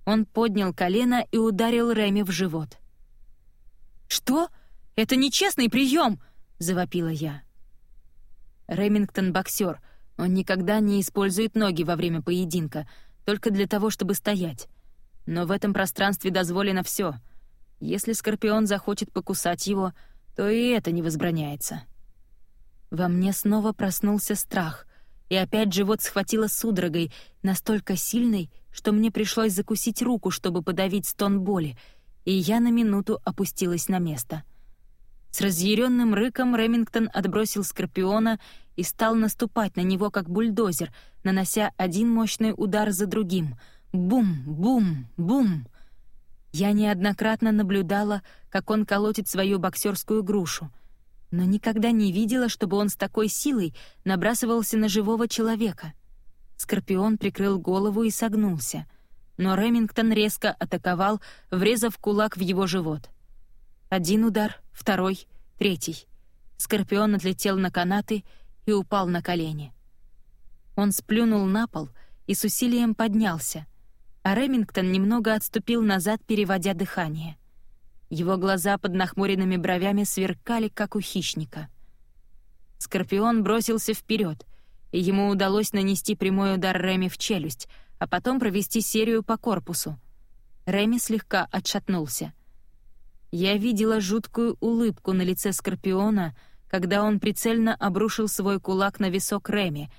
он поднял колено и ударил Реми в живот. «Что? Это нечестный прием!» — завопила я. Ремингтон — боксер. Он никогда не использует ноги во время поединка, только для того, чтобы стоять. Но в этом пространстве дозволено все. Если Скорпион захочет покусать его, то и это не возбраняется. Во мне снова проснулся страх, и опять живот схватило судорогой, настолько сильной, что мне пришлось закусить руку, чтобы подавить стон боли, и я на минуту опустилась на место. С разъяренным рыком Ремингтон отбросил Скорпиона и стал наступать на него как бульдозер, нанося один мощный удар за другим. Бум, бум, бум. Я неоднократно наблюдала, как он колотит свою боксерскую грушу, но никогда не видела, чтобы он с такой силой набрасывался на живого человека. Скорпион прикрыл голову и согнулся, но Ремингтон резко атаковал, врезав кулак в его живот. Один удар, второй, третий. Скорпион отлетел на канаты и упал на колени. Он сплюнул на пол и с усилием поднялся, а Ремингтон немного отступил назад, переводя дыхание. Его глаза под нахмуренными бровями сверкали, как у хищника. Скорпион бросился вперед, и ему удалось нанести прямой удар Реми в челюсть, а потом провести серию по корпусу. Реми слегка отшатнулся. Я видела жуткую улыбку на лице Скорпиона, когда он прицельно обрушил свой кулак на висок Реми,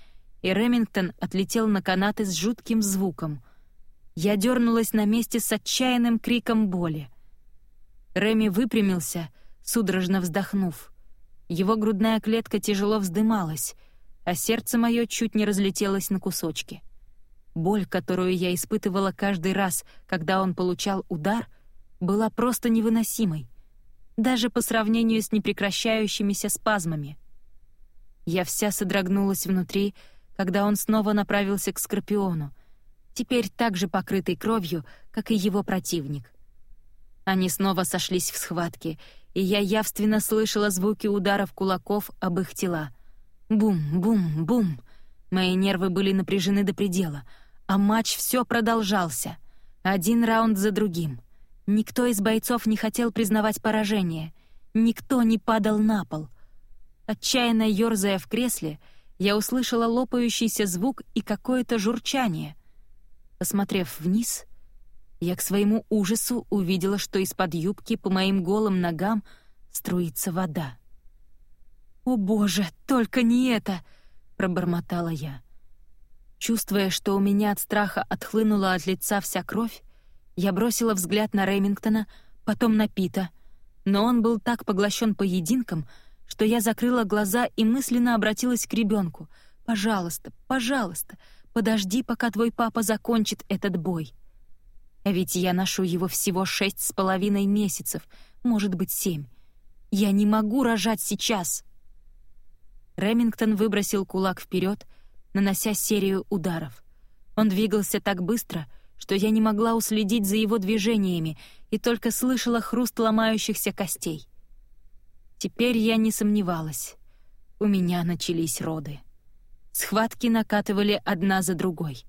и Ремингтон отлетел на канаты с жутким звуком. Я дернулась на месте с отчаянным криком боли. Реми выпрямился, судорожно вздохнув. Его грудная клетка тяжело вздымалась — а сердце мое чуть не разлетелось на кусочки. Боль, которую я испытывала каждый раз, когда он получал удар, была просто невыносимой, даже по сравнению с непрекращающимися спазмами. Я вся содрогнулась внутри, когда он снова направился к Скорпиону, теперь так же покрытый кровью, как и его противник. Они снова сошлись в схватке, и я явственно слышала звуки ударов кулаков об их тела — Бум, бум, бум. Мои нервы были напряжены до предела, а матч все продолжался. Один раунд за другим. Никто из бойцов не хотел признавать поражение. Никто не падал на пол. Отчаянно ёрзая в кресле, я услышала лопающийся звук и какое-то журчание. Посмотрев вниз, я к своему ужасу увидела, что из-под юбки по моим голым ногам струится вода. «О боже, только не это!» — пробормотала я. Чувствуя, что у меня от страха отхлынула от лица вся кровь, я бросила взгляд на Ремингтона, потом на Пита, но он был так поглощен поединком, что я закрыла глаза и мысленно обратилась к ребенку. «Пожалуйста, пожалуйста, подожди, пока твой папа закончит этот бой». Ведь я ношу его всего шесть с половиной месяцев, может быть, семь. Я не могу рожать сейчас. Ремингтон выбросил кулак вперед, нанося серию ударов. Он двигался так быстро, что я не могла уследить за его движениями и только слышала хруст ломающихся костей. Теперь я не сомневалась. У меня начались роды. Схватки накатывали одна за другой.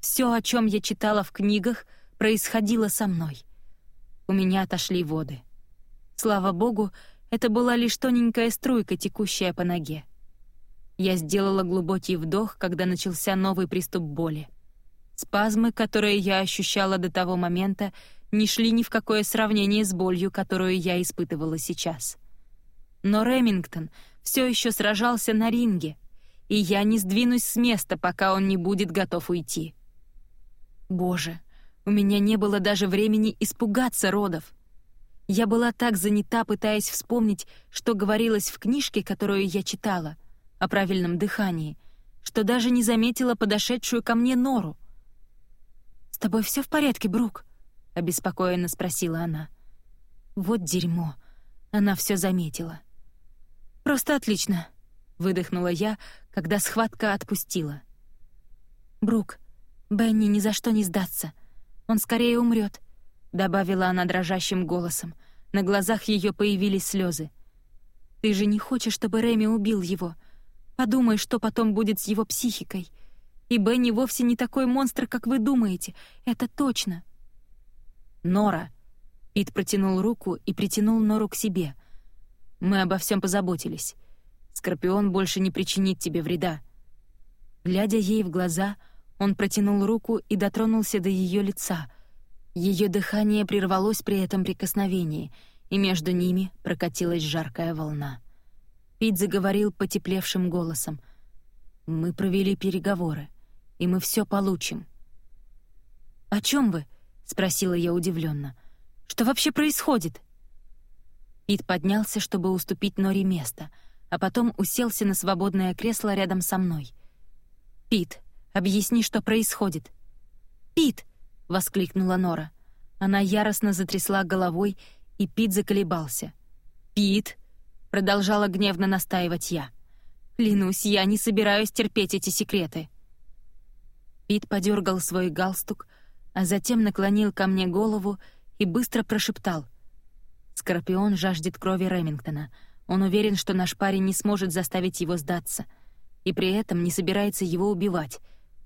Все, о чем я читала в книгах, происходило со мной. У меня отошли воды. Слава богу, это была лишь тоненькая струйка, текущая по ноге. Я сделала глубокий вдох, когда начался новый приступ боли. Спазмы, которые я ощущала до того момента, не шли ни в какое сравнение с болью, которую я испытывала сейчас. Но Ремингтон все еще сражался на ринге, и я не сдвинусь с места, пока он не будет готов уйти. Боже, у меня не было даже времени испугаться родов. Я была так занята, пытаясь вспомнить, что говорилось в книжке, которую я читала, о правильном дыхании, что даже не заметила подошедшую ко мне Нору. «С тобой все в порядке, Брук?» — обеспокоенно спросила она. «Вот дерьмо!» — она все заметила. «Просто отлично!» — выдохнула я, когда схватка отпустила. «Брук, Бенни ни за что не сдастся. Он скорее умрет добавила она дрожащим голосом. На глазах ее появились слезы. Ты же не хочешь, чтобы Реми убил его? Подумай, что потом будет с его психикой. И Бенни вовсе не такой монстр, как вы думаете. Это точно. Нора. Пит протянул руку и притянул Нору к себе. Мы обо всем позаботились. Скорпион больше не причинит тебе вреда. Глядя ей в глаза, он протянул руку и дотронулся до ее лица, ее дыхание прервалось при этом прикосновении, и между ними прокатилась жаркая волна. Пит заговорил потеплевшим голосом. «Мы провели переговоры, и мы все получим». «О чем вы?» — спросила я удивленно. «Что вообще происходит?» Пит поднялся, чтобы уступить Нори место, а потом уселся на свободное кресло рядом со мной. «Пит, объясни, что происходит». «Пит!» — воскликнула Нора. Она яростно затрясла головой, и Пит заколебался. «Пит!» — продолжала гневно настаивать я. «Клянусь, я не собираюсь терпеть эти секреты». Пит подергал свой галстук, а затем наклонил ко мне голову и быстро прошептал. «Скорпион жаждет крови Ремингтона. Он уверен, что наш парень не сможет заставить его сдаться, и при этом не собирается его убивать,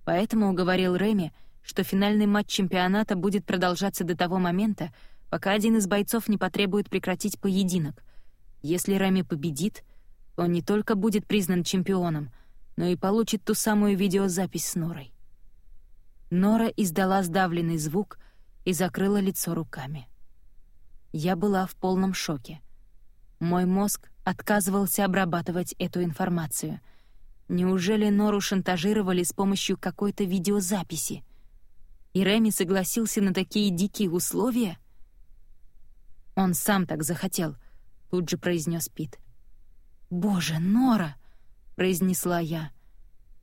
поэтому уговорил Реми, что финальный матч чемпионата будет продолжаться до того момента, пока один из бойцов не потребует прекратить поединок. Если Рами победит, он не только будет признан чемпионом, но и получит ту самую видеозапись с Норой. Нора издала сдавленный звук и закрыла лицо руками. Я была в полном шоке. Мой мозг отказывался обрабатывать эту информацию. Неужели Нору шантажировали с помощью какой-то видеозаписи? И Реми согласился на такие дикие условия? Он сам так захотел, тут же произнес Пит. Боже, Нора, произнесла я.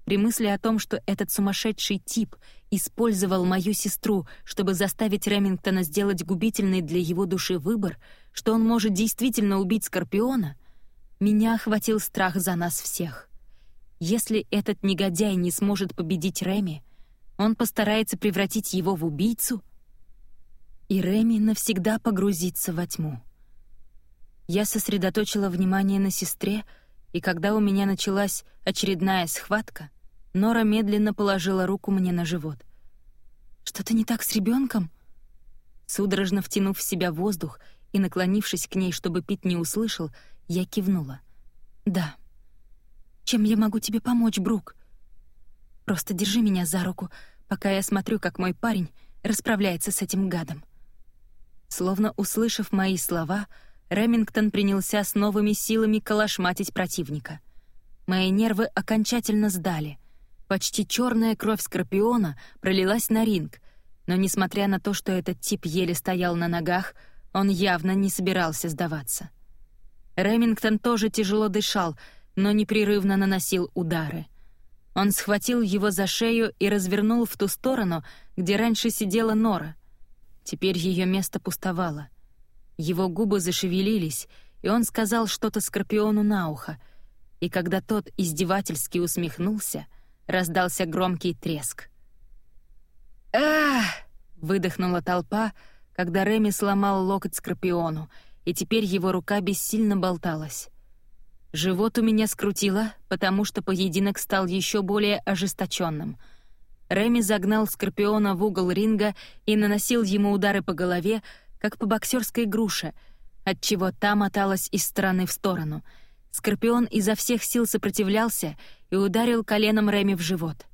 При мысли о том, что этот сумасшедший тип использовал мою сестру, чтобы заставить Ремингтона сделать губительный для его души выбор, что он может действительно убить Скорпиона, меня охватил страх за нас всех. Если этот негодяй не сможет победить Реми, он постарается превратить его в убийцу, и Реми навсегда погрузится во тьму. Я сосредоточила внимание на сестре, и когда у меня началась очередная схватка, Нора медленно положила руку мне на живот. «Что-то не так с ребенком? Судорожно втянув в себя воздух и наклонившись к ней, чтобы Пит не услышал, я кивнула. «Да». «Чем я могу тебе помочь, Брук?» Просто держи меня за руку, пока я смотрю, как мой парень расправляется с этим гадом». Словно услышав мои слова, Ремингтон принялся с новыми силами калашматить противника. Мои нервы окончательно сдали. Почти черная кровь Скорпиона пролилась на ринг, но, несмотря на то, что этот тип еле стоял на ногах, он явно не собирался сдаваться. Ремингтон тоже тяжело дышал, но непрерывно наносил удары — он схватил его за шею и развернул в ту сторону, где раньше сидела Нора. Теперь ее место пустовало. Его губы зашевелились, и он сказал что-то Скорпиону на ухо, и когда тот издевательски усмехнулся, раздался громкий треск. «Ах!» — выдохнула толпа, когда Реми сломал локоть Скорпиону, и теперь его рука бессильно болталась. Живот у меня скрутило, потому что поединок стал еще более ожесточенным. Реми загнал Скорпиона в угол ринга и наносил ему удары по голове, как по боксерской груше, отчего та моталась из стороны в сторону. Скорпион изо всех сил сопротивлялся и ударил коленом Реми в живот.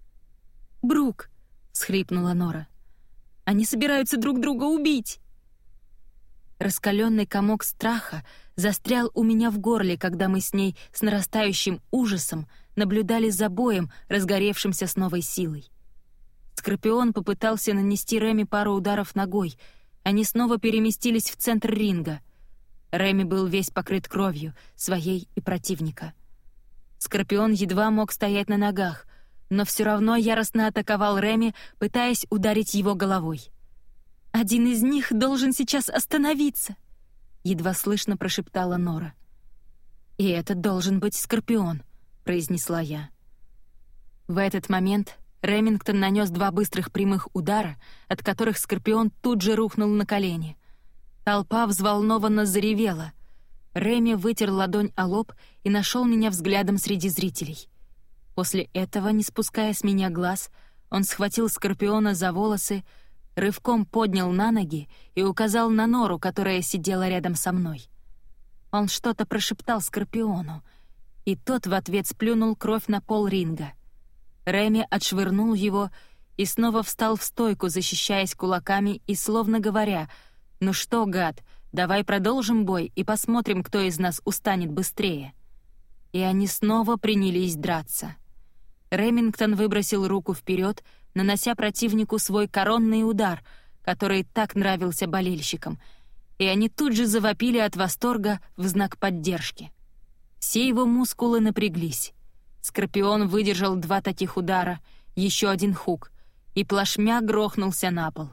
«Брук!» — схлипнула Нора. «Они собираются друг друга убить!» Раскаленный комок страха застрял у меня в горле, когда мы с ней с нарастающим ужасом наблюдали за боем, разгоревшимся с новой силой. Скорпион попытался нанести Реми пару ударов ногой. Они снова переместились в центр ринга. Реми был весь покрыт кровью, своей и противника. Скорпион едва мог стоять на ногах, но все равно яростно атаковал Реми, пытаясь ударить его головой. «Один из них должен сейчас остановиться!» — едва слышно прошептала Нора. «И это должен быть Скорпион», — произнесла я. В этот момент Ремингтон нанес два быстрых прямых удара, от которых Скорпион тут же рухнул на колени. Толпа взволнованно заревела. Реми вытер ладонь о лоб и нашел меня взглядом среди зрителей. После этого, не спуская с меня глаз, он схватил Скорпиона за волосы, рывком поднял на ноги и указал на нору, которая сидела рядом со мной. Он что-то прошептал Скорпиону, и тот в ответ сплюнул кровь на пол ринга — Реми отшвырнул его и снова встал в стойку, защищаясь кулаками и словно говоря «Ну что, гад, давай продолжим бой и посмотрим, кто из нас устанет быстрее». И они снова принялись драться. Ремингтон выбросил руку вперед, нанося противнику свой коронный удар, который так нравился болельщикам, и они тут же завопили от восторга в знак поддержки. Все его мускулы напряглись. Скорпион выдержал два таких удара, еще один хук, и плашмя грохнулся на пол.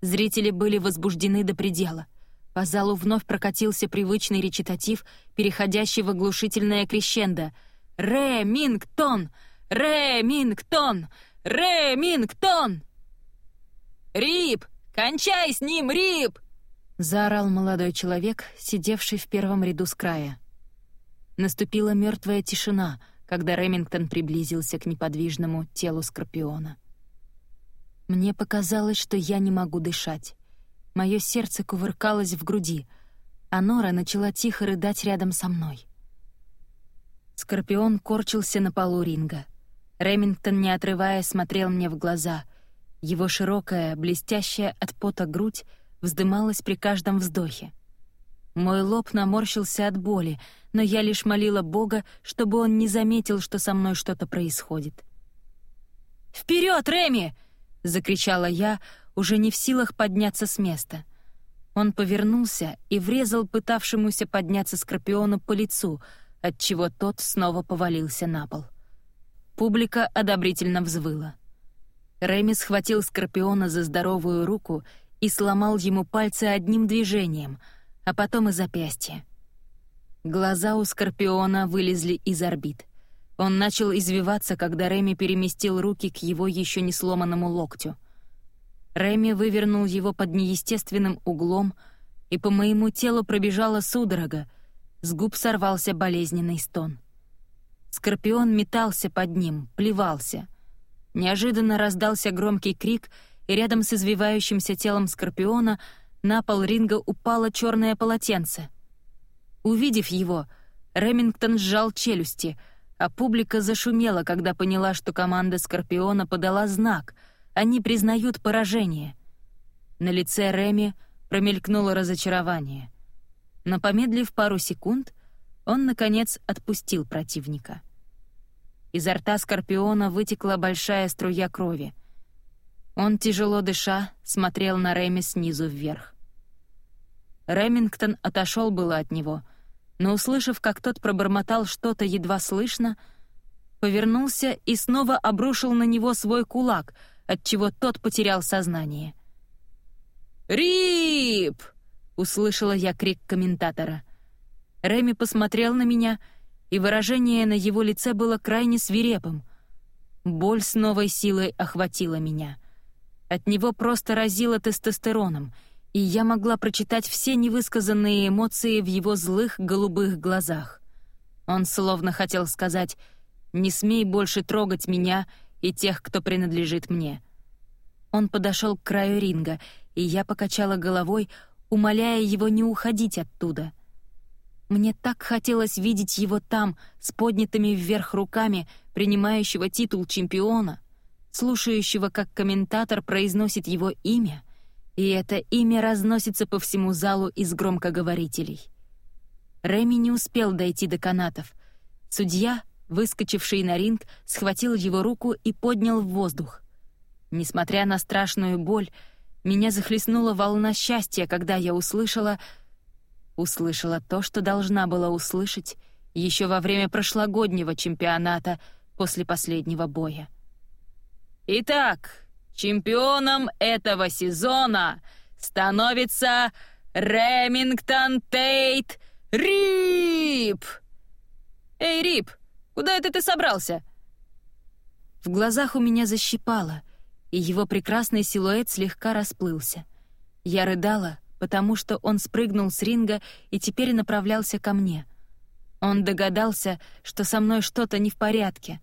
Зрители были возбуждены до предела. По залу вновь прокатился привычный речитатив, переходящий в оглушительное крещендо. «Ре-Мингтон! Ре-Мингтон! Ре-Мингтон!» «Рип! Кончай с ним, Рип!» — заорал молодой человек, сидевший в первом ряду с края. Наступила мертвая тишина, когда Ремингтон приблизился к неподвижному телу Скорпиона. Мне показалось, что я не могу дышать. Мое сердце кувыркалось в груди, а Нора начала тихо рыдать рядом со мной. Скорпион корчился на полу ринга. Ремингтон, не отрывая, смотрел мне в глаза. Его широкая, блестящая от пота грудь вздымалась при каждом вздохе. Мой лоб наморщился от боли, но я лишь молила Бога, чтобы он не заметил, что со мной что-то происходит. «Вперед, Реми!» — закричала я, уже не в силах подняться с места. Он повернулся и врезал пытавшемуся подняться Скорпиону по лицу, отчего тот снова повалился на пол. Публика одобрительно взвыла. Реми схватил Скорпиона за здоровую руку и сломал ему пальцы одним движением — а потом и запястье. Глаза у Скорпиона вылезли из орбит. Он начал извиваться, когда Реми переместил руки к его еще не сломанному локтю. Реми вывернул его под неестественным углом, и по моему телу пробежала судорога, с губ сорвался болезненный стон. Скорпион метался под ним, плевался. Неожиданно раздался громкий крик, и рядом с извивающимся телом Скорпиона — на пол ринга упало черное полотенце. Увидев его, Ремингтон сжал челюсти, а публика зашумела, когда поняла, что команда Скорпиона подала знак. Они признают поражение. На лице Реми промелькнуло разочарование. Но, помедлив пару секунд, он, наконец, отпустил противника. Изо рта Скорпиона вытекла большая струя крови — он, тяжело дыша, смотрел на Рэми снизу вверх. Ремингтон отошел было от него, но, услышав, как тот пробормотал что-то едва слышно, повернулся и снова обрушил на него свой кулак, отчего тот потерял сознание. «Рип!» — услышала я крик комментатора. Реми посмотрел на меня, и выражение на его лице было крайне свирепым. Боль с новой силой охватила меня. От него просто разило тестостероном, и я могла прочитать все невысказанные эмоции в его злых голубых глазах. Он словно хотел сказать «Не смей больше трогать меня и тех, кто принадлежит мне». Он подошел к краю ринга, и я покачала головой, умоляя его не уходить оттуда. Мне так хотелось видеть его там, с поднятыми вверх руками, принимающего титул чемпиона, слушающего, как комментатор произносит его имя, и это имя разносится по всему залу из громкоговорителей. Реми не успел дойти до канатов. Судья, выскочивший на ринг, схватил его руку и поднял в воздух. Несмотря на страшную боль, меня захлестнула волна счастья, когда я услышала — услышала то, что должна была услышать еще во время прошлогоднего чемпионата после последнего боя. Итак, чемпионом этого сезона становится Ремингтон Тейт Рип! Эй, Рип, куда это ты собрался? В глазах у меня защипало, и его прекрасный силуэт слегка расплылся. Я рыдала, потому что он спрыгнул с ринга и теперь направлялся ко мне. Он догадался, что со мной что-то не в порядке.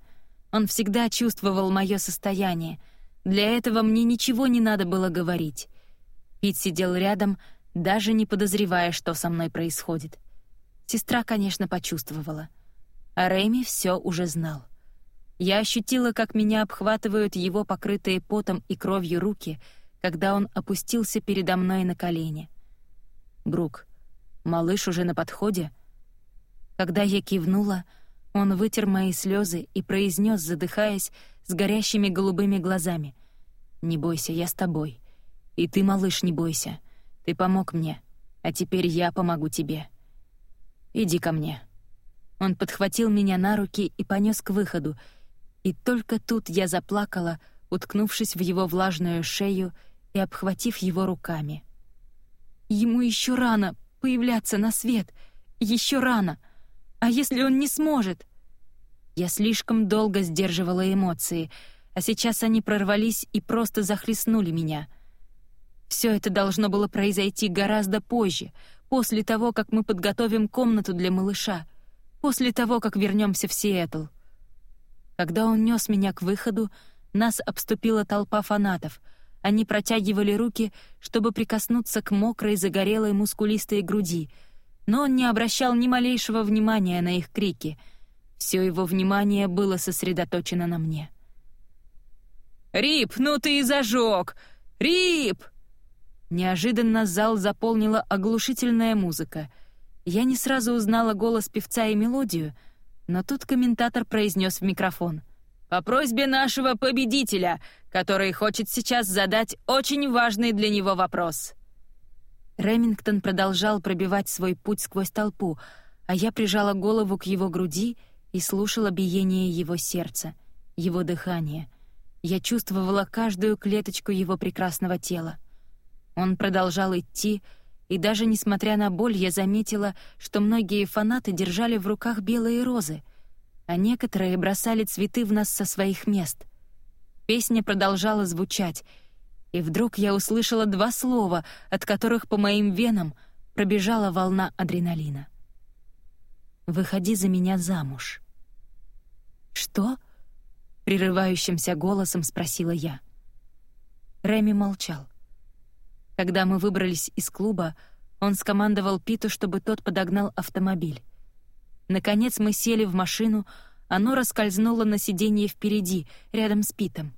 Он всегда чувствовал мое состояние. Для этого мне ничего не надо было говорить. Пит сидел рядом, даже не подозревая, что со мной происходит. Сестра, конечно, почувствовала. А Рэми все уже знал. Я ощутила, как меня обхватывают его покрытые потом и кровью руки — когда он опустился передо мной на колени. «Брук, малыш уже на подходе?» Когда я кивнула, он вытер мои слезы и произнес, задыхаясь, с горящими голубыми глазами. «Не бойся, я с тобой. И ты, малыш, не бойся. Ты помог мне, а теперь я помогу тебе. Иди ко мне». Он подхватил меня на руки и понес к выходу, и только тут я заплакала, уткнувшись в его влажную шею и обхватив его руками. Ему еще рано появляться на свет, еще рано. А если он не сможет? Я слишком долго сдерживала эмоции, а сейчас они прорвались и просто захлестнули меня. Все это должно было произойти гораздо позже, после того, как мы подготовим комнату для малыша, после того, как вернемся в Сиэтл. Когда он нес меня к выходу, нас обступила толпа фанатов — они протягивали руки, чтобы прикоснуться к мокрой, загорелой, мускулистой груди, но он не обращал ни малейшего внимания на их крики. Все его внимание было сосредоточено на мне. «Рип, ну ты и зажег! Рип!» Неожиданно зал заполнила оглушительная музыка. Я не сразу узнала голос певца и мелодию, но тут комментатор произнес в микрофон. «По просьбе нашего победителя, который хочет сейчас задать очень важный для него вопрос». Ремингтон продолжал пробивать свой путь сквозь толпу, а я прижала голову к его груди и слушала биение его сердца, его дыхание. Я чувствовала каждую клеточку его прекрасного тела. Он продолжал идти, и даже несмотря на боль, я заметила, что многие фанаты держали в руках белые розы, а некоторые бросали цветы в нас со своих мест — Песня продолжала звучать, и вдруг я услышала два слова, от которых по моим венам пробежала волна адреналина. «Выходи за меня замуж». «Что?» — прерывающимся голосом спросила я. Реми молчал. Когда мы выбрались из клуба, он скомандовал Питу, чтобы тот подогнал автомобиль. Наконец мы сели в машину, оно раскользнуло на сиденье впереди, рядом с Питом.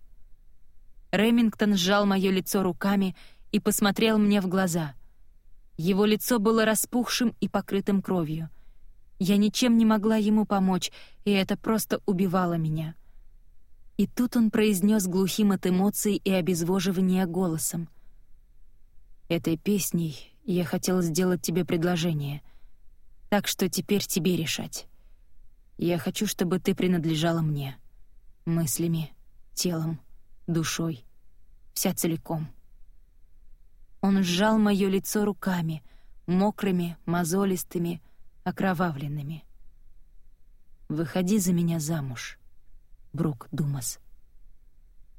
Ремингтон сжал моё лицо руками и посмотрел мне в глаза. Его лицо было распухшим и покрытым кровью. Я ничем не могла ему помочь, и это просто убивало меня. И тут он произнес глухим от эмоций и обезвоживания голосом. «Этой песней я хотел сделать тебе предложение, так что теперь тебе решать. Я хочу, чтобы ты принадлежала мне. Мыслями, телом, душой, вся целиком. Он сжал моё лицо руками, мокрыми, мозолистыми, окровавленными. «Выходи за меня замуж, Брук Думас».